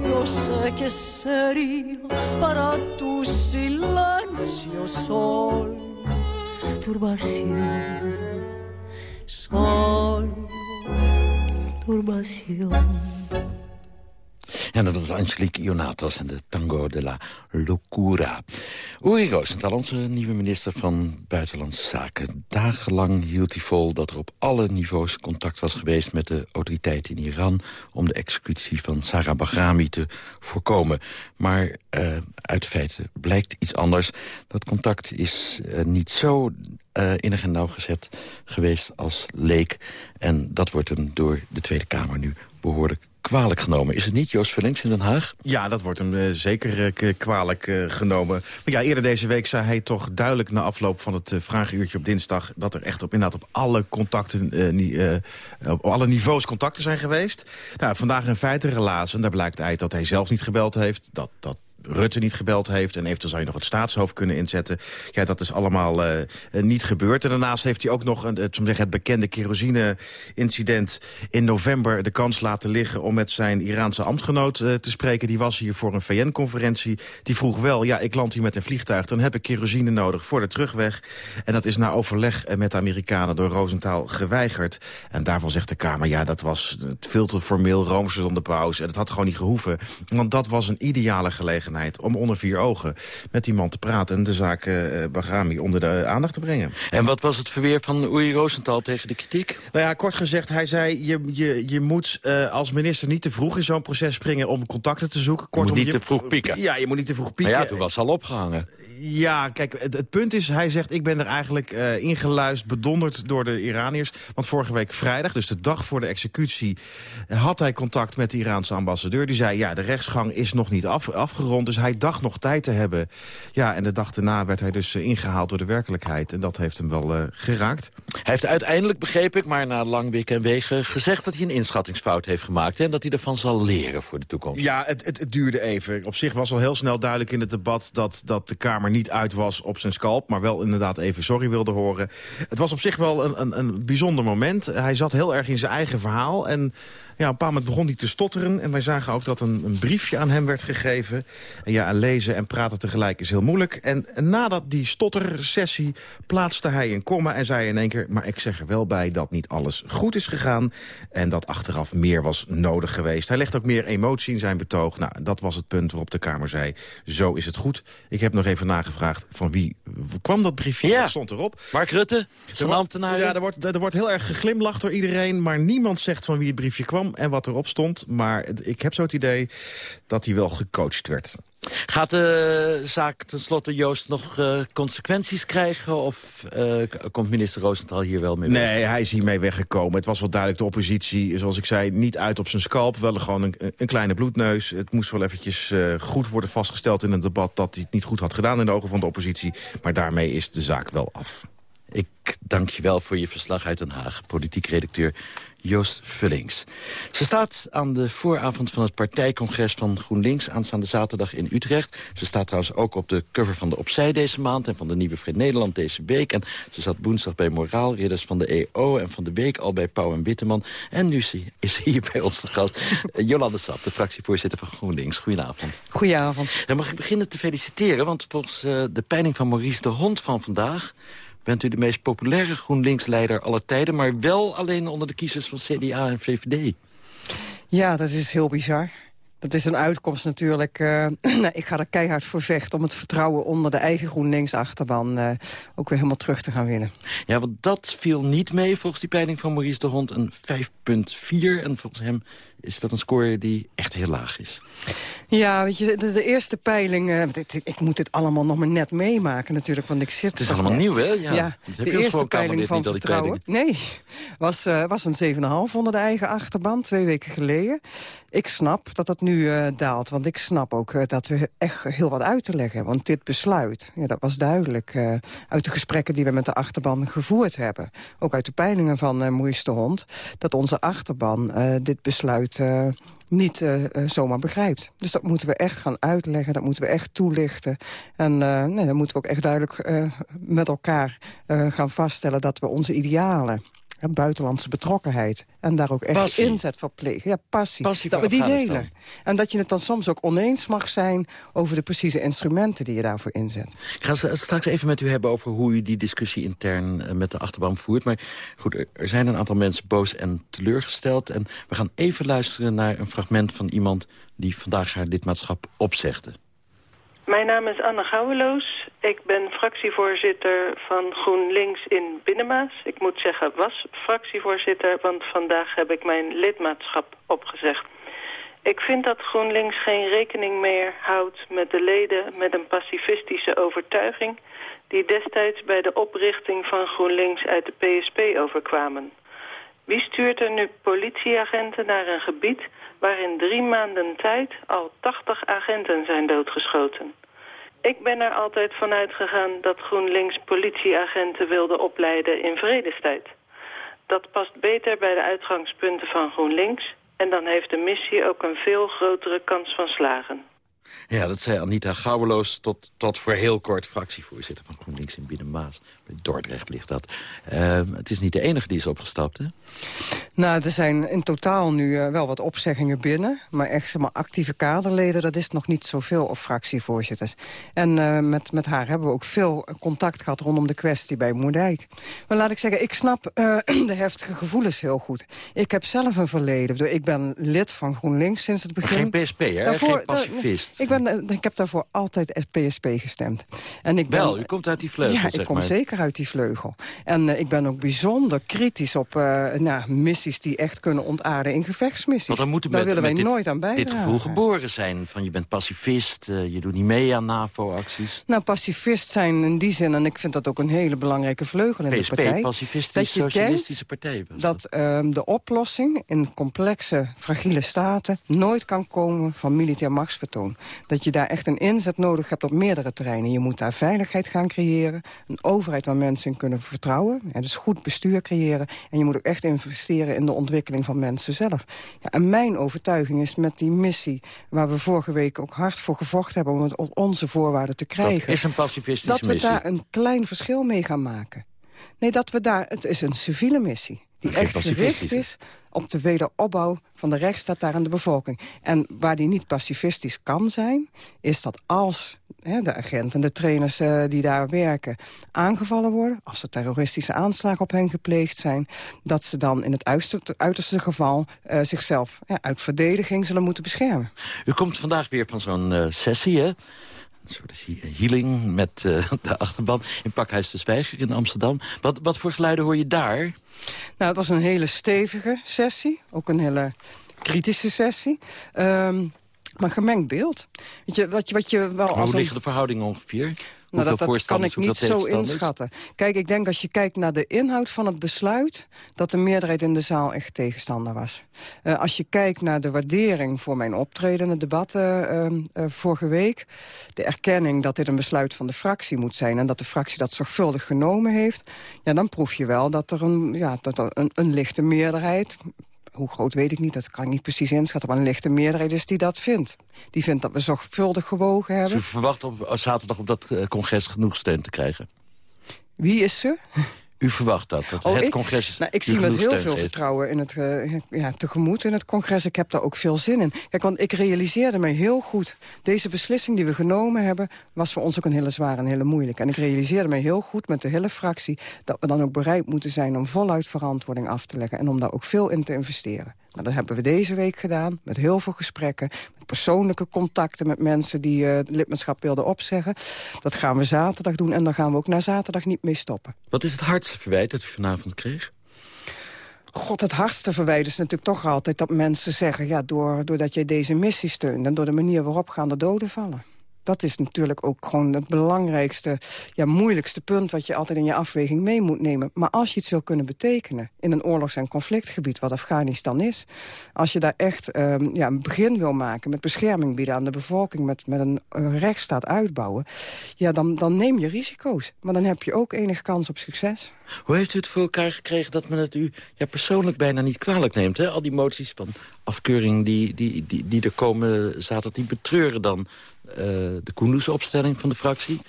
Γιώσε και σε ρίο Παρά του σιλάνσιο σόλ. Τουρμπασιόν Σόλ Τουρμπασιόν En dat was Angelique Ionatos en de Tango de la Locura. Uri Rosenthal, onze nieuwe minister van Buitenlandse Zaken. Dagenlang hield hij vol dat er op alle niveaus contact was geweest... met de autoriteiten in Iran om de executie van Sarah Bahrami te voorkomen. Maar uh, uit feite blijkt iets anders. Dat contact is uh, niet zo uh, innig en nauwgezet geweest als leek. En dat wordt hem door de Tweede Kamer nu behoorlijk kwalijk genomen. Is het niet, Joost Verlinks in Den Haag? Ja, dat wordt hem uh, zeker uh, kwalijk uh, genomen. Maar ja, eerder deze week zei hij toch duidelijk na afloop van het vragenuurtje op dinsdag... dat er echt op, inderdaad op alle, contacten, op alle niveaus contacten zijn geweest. Nou, vandaag in feite relaas. En daar blijkt uit dat hij zelf niet gebeld heeft. Dat, dat Rutte niet gebeld heeft... en eventueel zou je nog het staatshoofd kunnen inzetten. Ja, dat is allemaal uh, niet gebeurd. En daarnaast heeft hij ook nog een, het, het bekende kerosine-incident... in november de kans laten liggen om met zijn Iraanse ambtgenoot te spreken. Die was hier voor een VN-conferentie. Die vroeg wel, ja, ik land hier met een vliegtuig... dan heb ik kerosine nodig voor de terugweg. En dat is na overleg met de Amerikanen door Rosenthal geweigerd. En daarvan zegt de Kamer, ja, dat was veel te formeel, roomser dan de pauze. En dat had gewoon niet gehoeven. Want dat was een ideale gelegenheid om onder vier ogen met die man te praten... en de zaak uh, Bagrami onder de aandacht te brengen. En wat was het verweer van Uri Rosenthal tegen de kritiek? Nou ja, kort gezegd, hij zei... je, je, je moet uh, als minister niet te vroeg in zo'n proces springen... om contacten te zoeken. Kortom, je moet niet te vroeg pieken. Ja, je moet niet te vroeg pieken. Maar ja, toen was al opgehangen. Ja, kijk, het, het, punt is, hij zegt... ik ben er eigenlijk uh, ingeluisterd, bedonderd door de Iraniërs. Want vorige week vrijdag, dus de dag voor de executie... had hij contact met de Iraanse ambassadeur. Die zei, ja, de rechtsgang is nog niet af, afgerond. Dus hij dacht nog tijd te hebben. Ja, en de dag daarna werd hij dus uh, ingehaald door de werkelijkheid. En dat heeft hem wel uh, geraakt. Hij heeft uiteindelijk, begreep ik, maar na lang week en wegen... gezegd dat hij een inschattingsfout heeft gemaakt... en dat hij ervan zal leren voor de toekomst. Ja, het, het, het duurde even. Op zich was al heel snel duidelijk in het debat... dat, dat de Kamer niet uit was op zijn scalp... maar wel inderdaad even sorry wilde horen. Het was op zich wel een, een, een bijzonder moment. Hij zat heel erg in zijn eigen verhaal... en ja, op een bepaald moment begon hij te stotteren. En wij zagen ook dat een, een briefje aan hem werd gegeven. En ja, en lezen en praten tegelijk is heel moeilijk. En, nadat die stottersessie plaatste hij een komma en zei in één keer... maar ik zeg er wel bij dat niet alles goed is gegaan... en dat achteraf meer was nodig geweest. Hij legt ook meer emotie in zijn betoog. Nou, dat was het punt waarop de Kamer zei... zo is het goed. Ik heb nog even nagevraagd van wie kwam dat briefje? Ja. Stond erop? Mark Rutte, zijn ambtenaar. Ja, er wordt, er wordt heel erg geglimlacht door iedereen... maar niemand zegt van wie het briefje kwam en wat erop stond. Maar ik heb zo het idee dat hij wel gecoacht werd. Gaat de zaak tenslotte, Joost, nog uh, consequenties krijgen? Of uh, komt minister Rosenthal hier wel mee weg? Nee, hij is hiermee weggekomen. Het was wel duidelijk, de oppositie, zoals ik zei, niet uit op zijn scalp. Wel gewoon een, een kleine bloedneus. Het moest wel eventjes uh, goed worden vastgesteld in het debat... dat hij het niet goed had gedaan in de ogen van de oppositie. Maar daarmee is de zaak wel af. Ik dank je wel voor je verslag uit Den Haag, politiek redacteur Joost Vullings. Ze staat aan de vooravond van het partijcongres van GroenLinks... aanstaande zaterdag in Utrecht. Ze staat trouwens ook op de cover van de Opzij deze maand... en van de Nieuwe Vrede Nederland deze week. En ze zat woensdag bij Moraalridders van de EO... en van de week al bij Pauw en Witteman. En nu is ze hier bij ons de gast. Jolande Sap, de fractievoorzitter van GroenLinks. Goedenavond. Goedenavond. Dan mag ik beginnen te feliciteren... want volgens uh, de peiling van Maurice de Hond van vandaag bent u de meest populaire GroenLinks-leider aller tijden... maar wel alleen onder de kiezers van CDA en VVD. Ja, dat is heel bizar. Dat is een uitkomst natuurlijk. Uh, nou, ik ga er keihard voor vechten om het vertrouwen onder de eigen GroenLinks-achterban... Uh, ook weer helemaal terug te gaan winnen. Ja, want dat viel niet mee volgens die peiling van Maurice de Hond. Een 5,4 en volgens hem is dat een score die echt heel laag is. Ja, weet je, de, de eerste peiling... eh, dit- ik moet dit allemaal nog maar net meemaken natuurlijk, want ik zit... Het is allemaal net. nieuw, hè? Ja, de eerste peiling van vertrouwen... Nee, was, eh, was een 7,5 onder de eigen achterban, twee weken geleden. Ik snap dat dat nu eh, daalt, want ik snap ook dat we echt heel wat uit te leggen hebben. Want dit besluit, ja, dat was duidelijk uit de gesprekken die we met de achterban gevoerd hebben. Ook uit de peilingen van de Hond, dat onze achterban dit besluit... eh, niet eh, eh, zomaar begrijpt. Dus dat moeten we echt gaan uitleggen, dat moeten we echt toelichten. En eh, nee, dan moeten we ook echt duidelijk met elkaar gaan vaststellen... dat we onze idealen, hè, buitenlandse betrokkenheid... en daar ook echt Passie. inzet voor plegen. Ja, passie. Passie dat we die delen. En dat je het dan soms ook oneens mag zijn... over de precieze instrumenten die je daarvoor inzet. Ik ga straks even met u hebben over hoe u die discussie intern eh, met de achterban voert. Maar goed, er- er zijn een aantal mensen boos en teleurgesteld. En we gaan even luisteren naar een fragment van iemand... die vandaag haar lidmaatschap opzegde. Mijn naam is Anne Gouweloos. Ik ben fractievoorzitter van GroenLinks in Binnenmaas. Ik moet zeggen was fractievoorzitter, want vandaag heb ik mijn lidmaatschap opgezegd. Ik vind dat GroenLinks geen rekening meer houdt met de leden met een pacifistische overtuiging... die destijds bij de oprichting van GroenLinks uit de PSP overkwamen. Wie stuurt er nu politieagenten naar een gebied waar in drie maanden tijd al 80 agenten zijn doodgeschoten? Ik ben er altijd van uitgegaan dat GroenLinks politieagenten wilde opleiden in vredestijd. Dat past beter bij de uitgangspunten van GroenLinks en dan heeft de missie ook een veel grotere kans van slagen. Ja, dat zei Anita Gouweloos, tot, tot voor heel kort fractievoorzitter van GroenLinks in Binnenmaas. Dordrecht ligt dat. Eh, het is niet de enige die is opgestapt, hè? Nou, er zijn in totaal nu eh, wel wat opzeggingen binnen. Maar echt zeg maar, actieve kaderleden, dat is nog niet zoveel of fractievoorzitters. En eh, met, met haar hebben we ook veel contact gehad rondom de kwestie bij Moerdijk. Maar laat ik zeggen, ik snap eh, de heftige gevoelens heel goed. Ik heb zelf een verleden. Ik ben lid van GroenLinks sinds het Maar begin. geen PSP, hè? Daarvoor- geen pacifist. Ik, ben, ik heb daarvoor altijd PSP gestemd. En ik ben, Wel, u komt uit die vleugel, Ja, ik kom maar. zeker uit die vleugel. En eh, ik ben ook bijzonder kritisch op eh, nou, missies die echt kunnen ontaarden in gevechtsmissies. Want dan moeten Daar met, willen wij dit, nooit aan bijdragen. dit gevoel geboren zijn. Van je bent pacifist, eh, je doet niet mee aan NAVO-acties. Nou, pacifist zijn in die zin, en ik vind dat ook een hele belangrijke vleugel in PSP, de partij. pacifistisch dat je socialistische partij. dat ehm, de oplossing in complexe, fragiele staten... nooit kan komen van militair machtsvertoon. Dat je daar echt een inzet nodig hebt op meerdere terreinen. Je moet daar veiligheid gaan creëren. Een overheid waar mensen in kunnen vertrouwen. Ja, dus goed bestuur creëren. En je moet ook echt investeren in de ontwikkeling van mensen zelf. Ja, en mijn overtuiging is met die missie... waar we vorige week ook hard voor gevochten hebben... om het op onze voorwaarden te krijgen... Dat is een pacifistische dat we missie. daar een klein verschil mee gaan maken. Nee, dat we daar... Het is een civiele missie. Die echt gericht is op de wederopbouw van de rechtsstaat daar aan de bevolking. En waar die niet pacifistisch kan zijn... is dat als hè, de agenten, de trainers eh, die daar werken... aangevallen worden, als er terroristische aanslagen op hen gepleegd zijn... dat ze dan in het uiterste, uiterste geval eh, zichzelf ja, uit verdediging zullen moeten beschermen. U komt vandaag weer van zo'n eh, sessie, hè? Een soort he- healing met eh, de achterban in Pakhuis de Zwijger in Amsterdam. Wat, wat voor geluiden hoor je daar? Nou, het was een hele stevige sessie. Ook een hele kritische sessie. Ehm, maar gemengd beeld. Weet je, wat je, wat je wel Hoe als een- liggen de verhoudingen ongeveer? Nou, dat, dat kan ik niet zo inschatten. Kijk, ik denk als je kijkt naar de inhoud van het besluit... dat de meerderheid in de zaal echt tegenstander was. Eh, als je kijkt naar de waardering voor mijn optreden... in het debat eh, eh, vorige week... de erkenning dat dit een besluit van de fractie moet zijn... en dat de fractie dat zorgvuldig genomen heeft... ja, dan proef je wel dat er een, ja, dat er een, een lichte meerderheid hoe groot weet ik niet, dat kan ik niet precies inschatten... maar een lichte meerderheid is die dat vindt. Die vindt dat we zorgvuldig gewogen hebben. U verwacht op, op zaterdag op dat eh, congres genoeg steun te krijgen? Wie is ze? U verwacht dat, dat Oh, het ik? congres Nou, ik zie met heel veel vertrouwen in het, eh, ja, tegemoet in het congres. Ik heb daar ook veel zin in. Kijk, want ik realiseerde me heel goed... deze beslissing die we genomen hebben... was voor ons ook een hele zware en hele moeilijke. En ik realiseerde me heel goed met de hele fractie... dat we dan ook bereid moeten zijn om voluit verantwoording af te leggen... en om daar ook veel in te investeren. Nou, dat hebben we deze week gedaan, met heel veel gesprekken... met persoonlijke contacten met mensen die eh, het lidmaatschap wilden opzeggen. Dat gaan we zaterdag doen en dan gaan we ook na zaterdag niet mee stoppen. Wat is het hardste verwijt dat u vanavond kreeg? God, het hardste verwijt is natuurlijk toch altijd dat mensen zeggen... ja, door, doordat jij deze missie steunt en door de manier waarop gaan de doden vallen. Dat is natuurlijk ook gewoon het belangrijkste, ja, moeilijkste punt... wat je altijd in je afweging mee moet nemen. Maar als je iets wil kunnen betekenen in een oorlogs- en conflictgebied... wat Afghanistan is, als je daar echt um, ja, een begin wil maken... met bescherming bieden aan de bevolking, met, met een rechtsstaat uitbouwen... ja, dan, dan neem je risico's. Maar dan heb je ook enige kans op succes. Hoe heeft u het voor elkaar gekregen dat men het u ja, persoonlijk bijna niet kwalijk neemt? Hè? Al die moties van afkeuring die, die, die, die er komen zaterdag, die betreuren dan de Koendersopstelling van de fractie.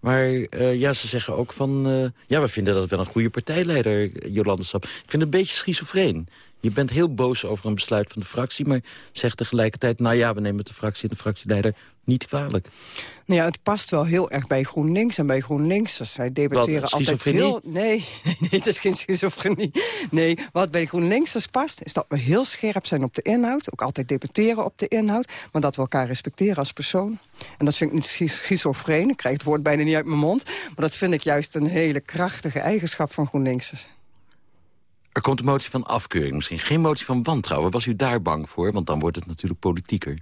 Maar uh, ja, ze zeggen ook van... Uh, ja, we vinden dat wel een goede partijleider, Jolande Sap. Ik vind het een beetje schizofreen. Je bent heel boos over een besluit van de fractie... maar zegt tegelijkertijd, nou ja, we nemen de fractie en de fractieleider niet kwalijk. Nou ja, het past wel heel erg bij GroenLinks. En bij GroenLinks, dus zij debatteren wat, altijd heel... Nee, nee, nee, het is geen schizofrenie. Nee, wat bij GroenLinksers past, is dat we heel scherp zijn op de inhoud. Ook altijd debatteren op de inhoud. Maar dat we elkaar respecteren als persoon. En dat vind ik niet schizofreen. Ik krijg het woord bijna niet uit mijn mond. Maar dat vind ik juist een hele krachtige eigenschap van GroenLinksers. Er komt een motie van afkeuring misschien. Geen motie van wantrouwen. Was u daar bang voor? Want dan wordt het natuurlijk politieker.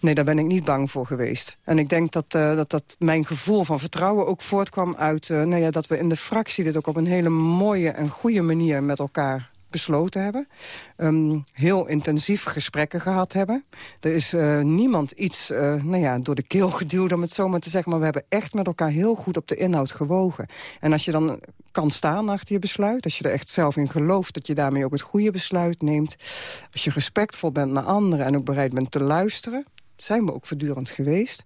Nee, daar ben ik niet bang voor geweest. En ik denk dat, uh, dat, dat mijn gevoel van vertrouwen ook voortkwam uit... Uh, nou ja, dat we in de fractie dit ook op een hele mooie en goede manier met elkaar besloten hebben. Um, heel intensief gesprekken gehad hebben. Er is uh, niemand iets uh, nou ja, door de keel geduwd, om het zo maar te zeggen. Maar we hebben echt met elkaar heel goed op de inhoud gewogen. En als je dan kan staan achter je besluit... als je er echt zelf in gelooft dat je daarmee ook het goede besluit neemt... als je respectvol bent naar anderen en ook bereid bent te luisteren zijn we ook voortdurend geweest...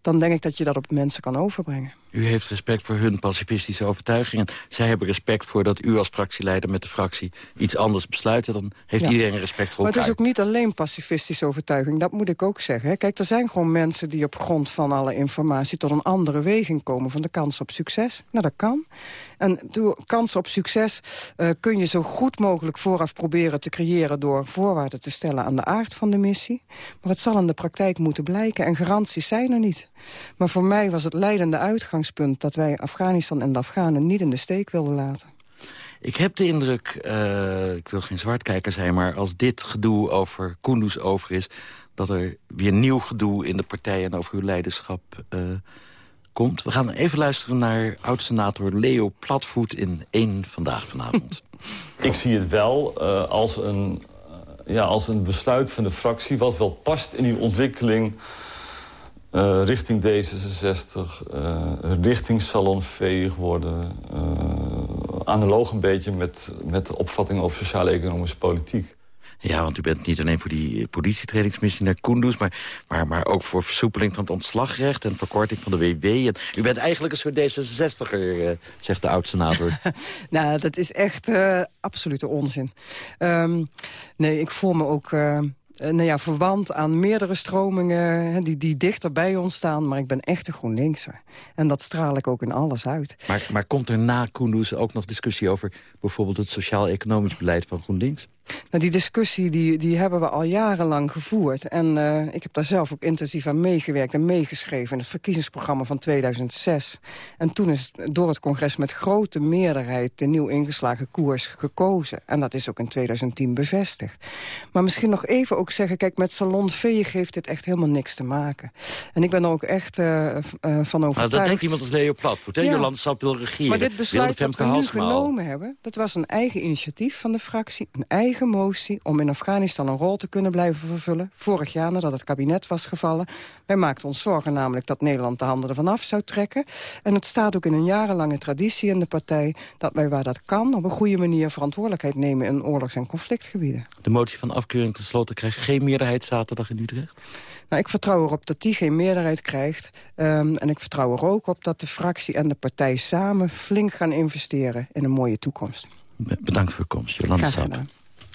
dan denk ik dat je dat op mensen kan overbrengen. U heeft respect voor hun pacifistische overtuigingen. Zij hebben respect voor dat u als fractieleider met de fractie iets anders besluit. Dan heeft ja. iedereen respect voor elkaar. Maar het is ook niet alleen pacifistische overtuiging. Dat moet ik ook zeggen. Kijk, er zijn gewoon mensen die op grond van alle informatie... tot een andere weging komen van de kans op succes. Nou, dat kan. En door kans op succes uh, kun je zo goed mogelijk vooraf proberen te creëren... door voorwaarden te stellen aan de aard van de missie. Maar het zal in de praktijk moeten blijken. En garanties zijn er niet. Maar voor mij was het leidende uitgangspunt... dat wij Afghanistan en de Afghanen niet in de steek wilden laten. Ik heb de indruk, uh, ik wil geen zwartkijker zijn... maar als dit gedoe over Kunduz over is... dat er weer nieuw gedoe in de partij en over uw leiderschap uh, komt. We gaan even luisteren naar oud-senator Leo Platvoet... in één Vandaag vanavond. ik zie het wel uh, als, een, ja, als een besluit van de fractie... wat wel past in die ontwikkeling uh, richting D66, uh, richting salonveeg worden. Uh, analoog een beetje met, met de opvatting over sociaal-economische politiek. Ja, want u bent niet alleen voor die politietrainingsmissie naar Kunduz... Maar, maar, maar ook voor versoepeling van het ontslagrecht... en verkorting van de WW. En u bent eigenlijk een soort D66er, zegt de oud-senator. nou, dat is echt absolute onzin. Um, nee, ik voel me ook uh, nou ja, verwant aan meerdere stromingen die, die dichter bij ons staan. Maar ik ben echt een GroenLinkser. En dat straal ik ook in alles uit. Maar, maar komt er na Kunduz ook nog discussie over... bijvoorbeeld het sociaal-economisch beleid van GroenLinks? Nou, die discussie die, die hebben we al jarenlang gevoerd. En uh, ik heb daar zelf ook intensief aan meegewerkt en meegeschreven... in het verkiezingsprogramma van 2006. En toen is door het congres met grote meerderheid... de nieuw ingeslagen koers gekozen. En dat is ook in 2010 bevestigd. Maar misschien nog even ook zeggen... kijk, met salonveeg heeft dit echt helemaal niks te maken. En ik ben er ook echt uh, uh, van overtuigd. Nou, dat denkt iemand als Leo Platvoet, hè? Ja. Sap wil regeren. Maar dit besluit dat we nu genomen hebben... dat was een eigen initiatief van de fractie, een eigen motie om in Afghanistan een rol te kunnen blijven vervullen. Vorig jaar nadat het kabinet was gevallen. Wij maakten ons zorgen namelijk dat Nederland de handen ervan af zou trekken. En het staat ook in een jarenlange traditie in de partij... dat wij waar dat kan op een goede manier verantwoordelijkheid nemen... in oorlogs- en conflictgebieden. De motie van afkeuring tenslotte krijgt geen meerderheid zaterdag in Utrecht? Nou, ik vertrouw erop dat die geen meerderheid krijgt. Um, en ik vertrouw er ook op dat de fractie en de partij samen flink gaan investeren in een mooie toekomst. Bedankt voor de komst, Jolanda Sap.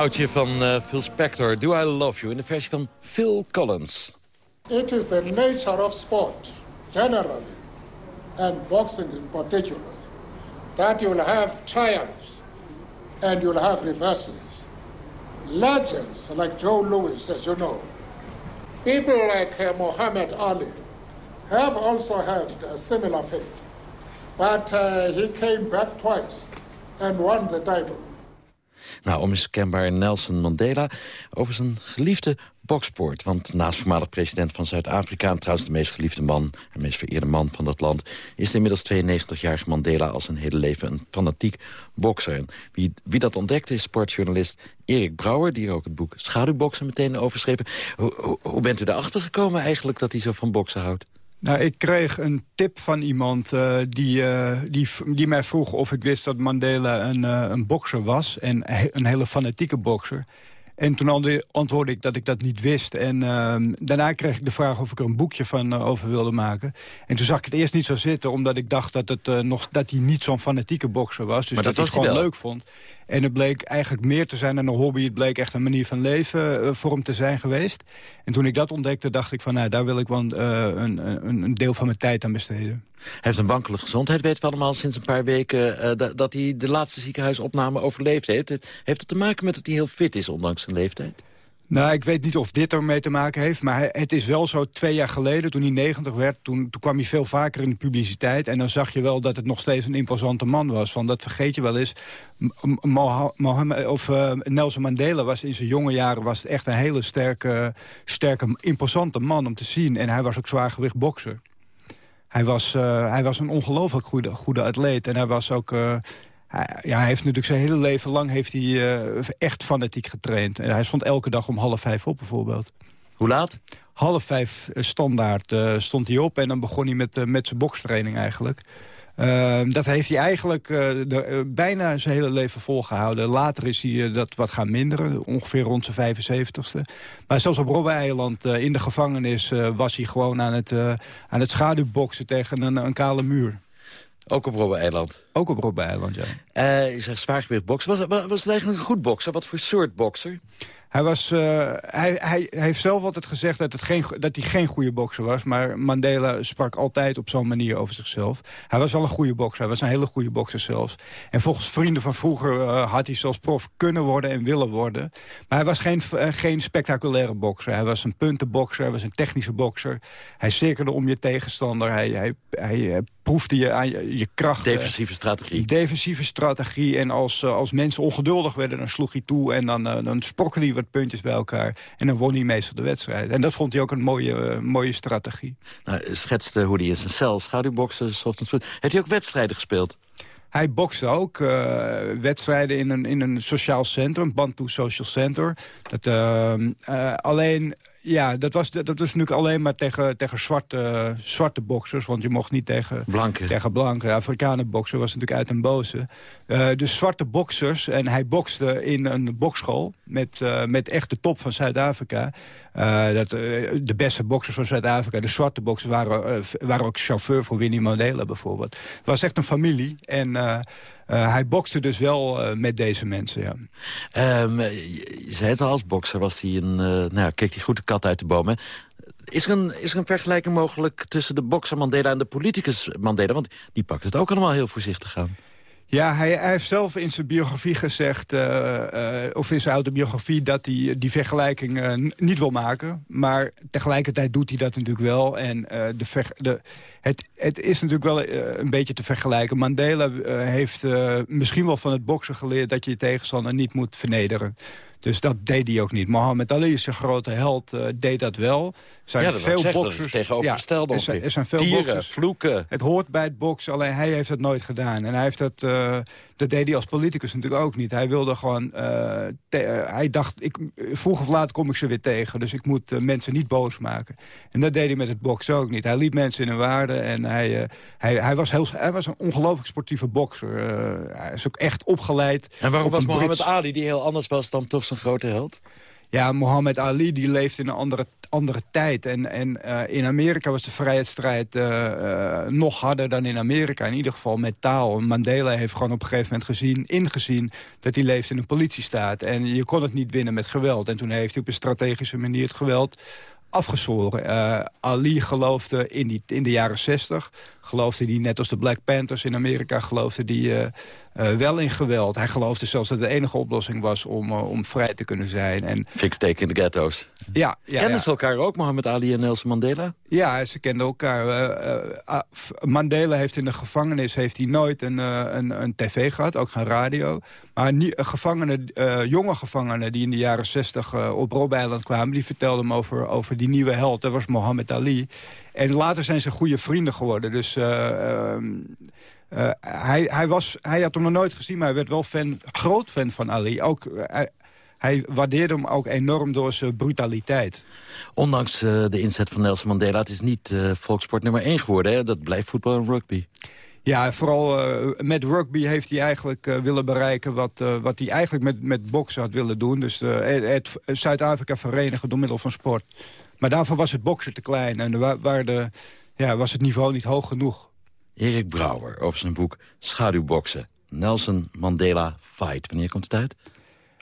oudje van uh, Phil Spector, Do I Love You... in de versie van Phil Collins. It is the nature of sport, generally, and boxing in particular, that you'll have triumphs and you'll have reverses. Legends like Joe Louis, as you know, people like uh, Muhammad Ali have also had a similar fate. But uh, he came back twice and won the title. Nou, onmiskenbaar Nelson Mandela over zijn geliefde boksport. Want naast voormalig president van Zuid-Afrika... en trouwens de meest geliefde man, de meest vereerde man van dat land... is de inmiddels 92-jarige Mandela al zijn hele leven een fanatiek bokser. En wie, wie dat ontdekte is sportjournalist Erik Brouwer... die ook het boek Schaduwboksen meteen over schreef. Hoe, hoe, hoe bent u erachter gekomen eigenlijk dat hij zo van boksen houdt? Nou, ik kreeg een tip van iemand uh, die, uh, die, die mij vroeg of ik wist dat Mandela een, uh, een bokser was. En een hele fanatieke bokser. En toen antwoordde ik dat ik dat niet wist. En uh, daarna kreeg ik de vraag of ik er een boekje van over wilde maken. En toen zag ik het eerst niet zo zitten, omdat ik dacht dat, het, nog, dat hij niet zo'n fanatieke bokser was. Dus maar dat, dat hij het gewoon leuk vond. En het bleek eigenlijk meer te zijn dan een hobby. Het bleek echt een manier van leven uh, voor hem te zijn geweest. En toen ik dat ontdekte, dacht ik van, nou, daar wil ik wel uh, een, een, een, deel van mijn tijd aan besteden. Hij heeft een wankelige gezondheid, weten we allemaal sinds een paar weken... Uh, dat, dat hij de laatste ziekenhuisopname overleefd heeft. Heeft het te maken met dat hij heel fit is, ondanks zijn leeftijd? Nou, ik weet niet of dit ermee te maken heeft. Maar het is wel zo, twee jaar geleden, toen hij 90 werd... Toen, toen kwam hij veel vaker in de publiciteit. En dan zag je wel dat het nog steeds een imposante man was. Want dat vergeet je wel eens. Mohammed, of, uh, Nelson Mandela was in zijn jonge jaren... was echt een hele sterke, sterke, imposante man om te zien. En hij was ook zwaargewicht bokser. Hij was, uh, hij was een ongelooflijk goede, goede atleet. En hij was ook... Uh, hij, ja, hij heeft natuurlijk zijn hele leven lang heeft hij, uh, echt fanatiek getraind. Hij stond elke dag om half vijf op bijvoorbeeld. Hoe laat? Half vijf standaard uh, stond hij op en dan begon hij met, uh, met zijn bokstraining eigenlijk. Uh, dat heeft hij eigenlijk de, bijna zijn hele leven volgehouden. Later is hij dat wat gaan minderen, ongeveer rond zijn 75ste. Maar zelfs op Robben-eiland in de gevangenis was hij gewoon aan het, aan het schaduwboksen tegen een, een kale muur. Ook op Robben-eiland? Ook op Robben-eiland, ja. Uh, je zegt zwaargewicht boksen. Was, was, was het eigenlijk een goed bokser? Wat voor soort bokser? Hij, was, uh, hij, hij, heeft zelf altijd gezegd dat, het geen, dat hij geen goede bokser was. Maar Mandela sprak altijd op zo'n manier over zichzelf. Hij was wel een goede bokser. Hij was een hele goede bokser zelfs. En volgens vrienden van vroeger uh, had hij zelfs prof kunnen worden en willen worden. Maar hij was geen, uh, geen spectaculaire bokser. Hij was een puntenbokser. Hij was een technische bokser. Hij cirkelde om je tegenstander. Hij, hij, hij proefde je aan je, je kracht. Defensieve strategie. Defensieve strategie. En als, als mensen ongeduldig werden, dan sloeg hij toe. En dan, dan sprokken hij wat puntjes bij elkaar. En dan won hij meestal de wedstrijd. En dat vond hij ook een mooie, uh, mooie strategie. Nou, schetste hoe hij in zijn cel schaduwboksen. Heeft hij ook wedstrijden gespeeld? Hij bokste ook uh, wedstrijden in een, in een sociaal centrum, Bantu Social Center. Dat, uh, uh, alleen, ja, dat was, dat was natuurlijk alleen maar tegen, tegen zwarte, zwarte boxers. Want je mocht niet tegen blanke, tegen blanke Afrikanen boksen. was natuurlijk uit een boze. dus zwarte boxers. En hij bokste in een bokschool met, met echt de top van Zuid-Afrika. dat de beste boxers van Zuid-Afrika, de zwarte boxers, waren, waren ook chauffeur voor Winnie Mandela bijvoorbeeld. Het was echt een familie. En uh, hij bokste dus wel uh, met deze mensen, ja. Um, je zei het al, als bokser was hij een... nou ja, keek hij goed de kat uit de bomen. Is er, een, is er een vergelijking mogelijk tussen de bokser Mandela en de politicus Mandela? Want die pakt het ook allemaal heel voorzichtig aan. Ja, hij, heeft zelf in zijn biografie gezegd, uh, uh, of in zijn autobiografie... dat hij die vergelijking niet wil maken. Maar tegelijkertijd doet hij dat natuurlijk wel. En de, de het, het, is natuurlijk wel een beetje te vergelijken. Mandela heeft misschien wel van het boksen geleerd... dat je je tegenstander niet moet vernederen. Dus dat deed hij ook niet. Mohammed Ali is zijn grote held, uh, deed dat wel. Zijn ja, dat veel zeggen, boxers, dat tegenovergestelde. Ja, er, zijn, er zijn veel Tieren, boxers. vloeken. Het hoort bij het boksen, alleen hij heeft het nooit gedaan. En hij heeft dat, uh, dat deed hij als politicus natuurlijk ook niet. Hij wilde gewoon, uh, te, hij dacht, ik, vroeg of laat kom ik ze weer tegen. Dus ik moet mensen niet boos maken. En dat deed hij met het boksen ook niet. Hij liet mensen in hun waarde en hij, hij, hij, was, heel, hij was een ongelooflijk sportieve bokser. hij is ook echt opgeleid. En waarom was Mohammed Ali, die heel anders was dan toch zijn grote held? Ja, Muhammad Ali die leeft in een andere, andere tijd. En, en uh, in Amerika was de vrijheidsstrijd uh, nog harder dan in Amerika. In ieder geval met taal. Mandela heeft gewoon op een gegeven moment gezien, ingezien... dat hij leeft in een politiestaat. En je kon het niet winnen met geweld. En toen heeft hij op een strategische manier het geweld afgezworen. Uh, Ali geloofde in, die, in de jaren zestig, geloofde hij net als de Black Panthers in Amerika... geloofde die uh, uh, wel in geweld. Hij geloofde zelfs dat de enige oplossing was om, om vrij te kunnen zijn. En, Fixteken in de ghetto's. Ja, ja, Kenden ja. ze elkaar ook, Mohammed Ali en Nelson Mandela? Ja, ze kenden elkaar. Mandela heeft in de gevangenis heeft hij nooit een, een, een tv gehad, ook geen radio. Maar nie, gevangenen, jonge gevangenen die in de jaren zestig op Robbe-eiland kwamen... die vertelden hem over, over die nieuwe held. Dat was Mohammed Ali. En later zijn ze goede vrienden geworden. Dus uh, uh, uh, hij, hij, was, hij had hem nog nooit gezien, maar hij werd wel fan, groot fan van Ali. Ook, hij, hij waardeerde hem ook enorm door zijn brutaliteit. Ondanks de inzet van Nelson Mandela, het is niet volksport nummer 1 geworden. Hè? Dat blijft voetbal en rugby. Ja, vooral uh, met rugby heeft hij eigenlijk uh, willen bereiken... wat, uh, wat hij eigenlijk met, met boksen had willen doen. Dus het Zuid-Afrika verenigen door middel van sport. Maar daarvoor was het boksen te klein en waar de, ja, was het niveau niet hoog genoeg. Erik Brouwer over zijn boek Schaduwboksen. Nelson Mandela Fight. Wanneer komt het uit?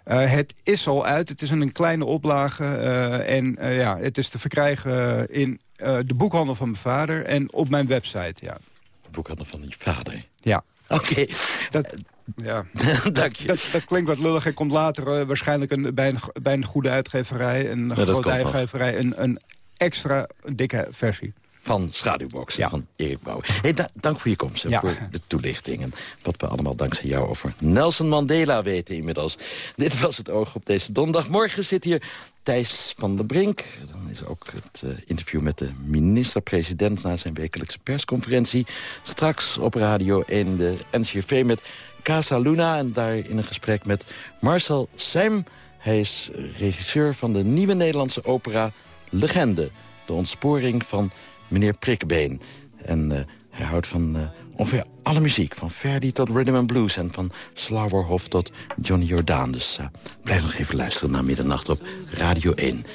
Uh, het is al uit. Het is een kleine oplage. Uh, en uh, ja, het is te verkrijgen in de boekhandel van mijn vader en op mijn website. Ja. De boekhandel van je vader? Ja. Oké. Okay. Dat, ja. Dank je. Dat, dat, klinkt wat lullig. Hij komt later waarschijnlijk een, bij, een, bij een goede uitgeverij... een ja, grote uitgeverij, een, een extra dikke versie van Schaduwboxen ja. van Erik Brouwer. Hey, da dank voor je komst en ja. voor de toelichting. En wat we allemaal dankzij jou over Nelson Mandela weten inmiddels. Dit was het oog op deze donderdag. Morgen zit hier Thijs van der Brink. Dan is ook het uh, interview met de minister-president... na zijn wekelijkse persconferentie. Straks op radio 1 de NCRV met Casa Luna. En daar in een gesprek met Marcel Seim. Hij is regisseur van de nieuwe Nederlandse opera Legende. De ontsporing van meneer Prikbeen. En uh, hij houdt van uh, ongeveer alle muziek. Van Verdi tot Rhythm and Blues en van Slauwerhof tot Johnny Jordaan. Dus uh, blijf nog even luisteren na middernacht op Radio 1.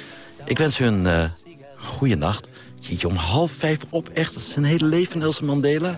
Ik wens u een goede nacht. Jeetje, om half vijf op, echt, dat is zijn hele leven, Nelson Mandela.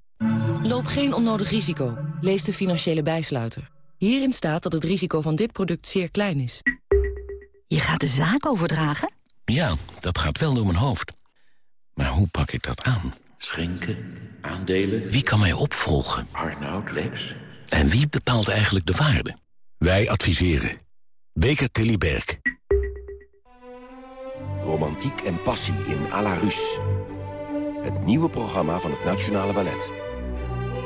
Loop geen onnodig risico. Lees de financiële bijsluiter. Hierin staat dat het risico van dit product zeer klein is. Je gaat de zaak overdragen? Ja, dat gaat wel door mijn hoofd. Maar hoe pak ik dat aan? Schenken, aandelen... Wie kan mij opvolgen? Arnoud, Lex... En wie bepaalt eigenlijk de waarde? Wij adviseren. Beker Tilly Berg. Romantiek en passie in à la Rus. Het nieuwe programma van het Nationale Ballet.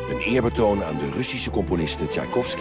Een eerbetoon aan de Russische componisten Tchaikovsky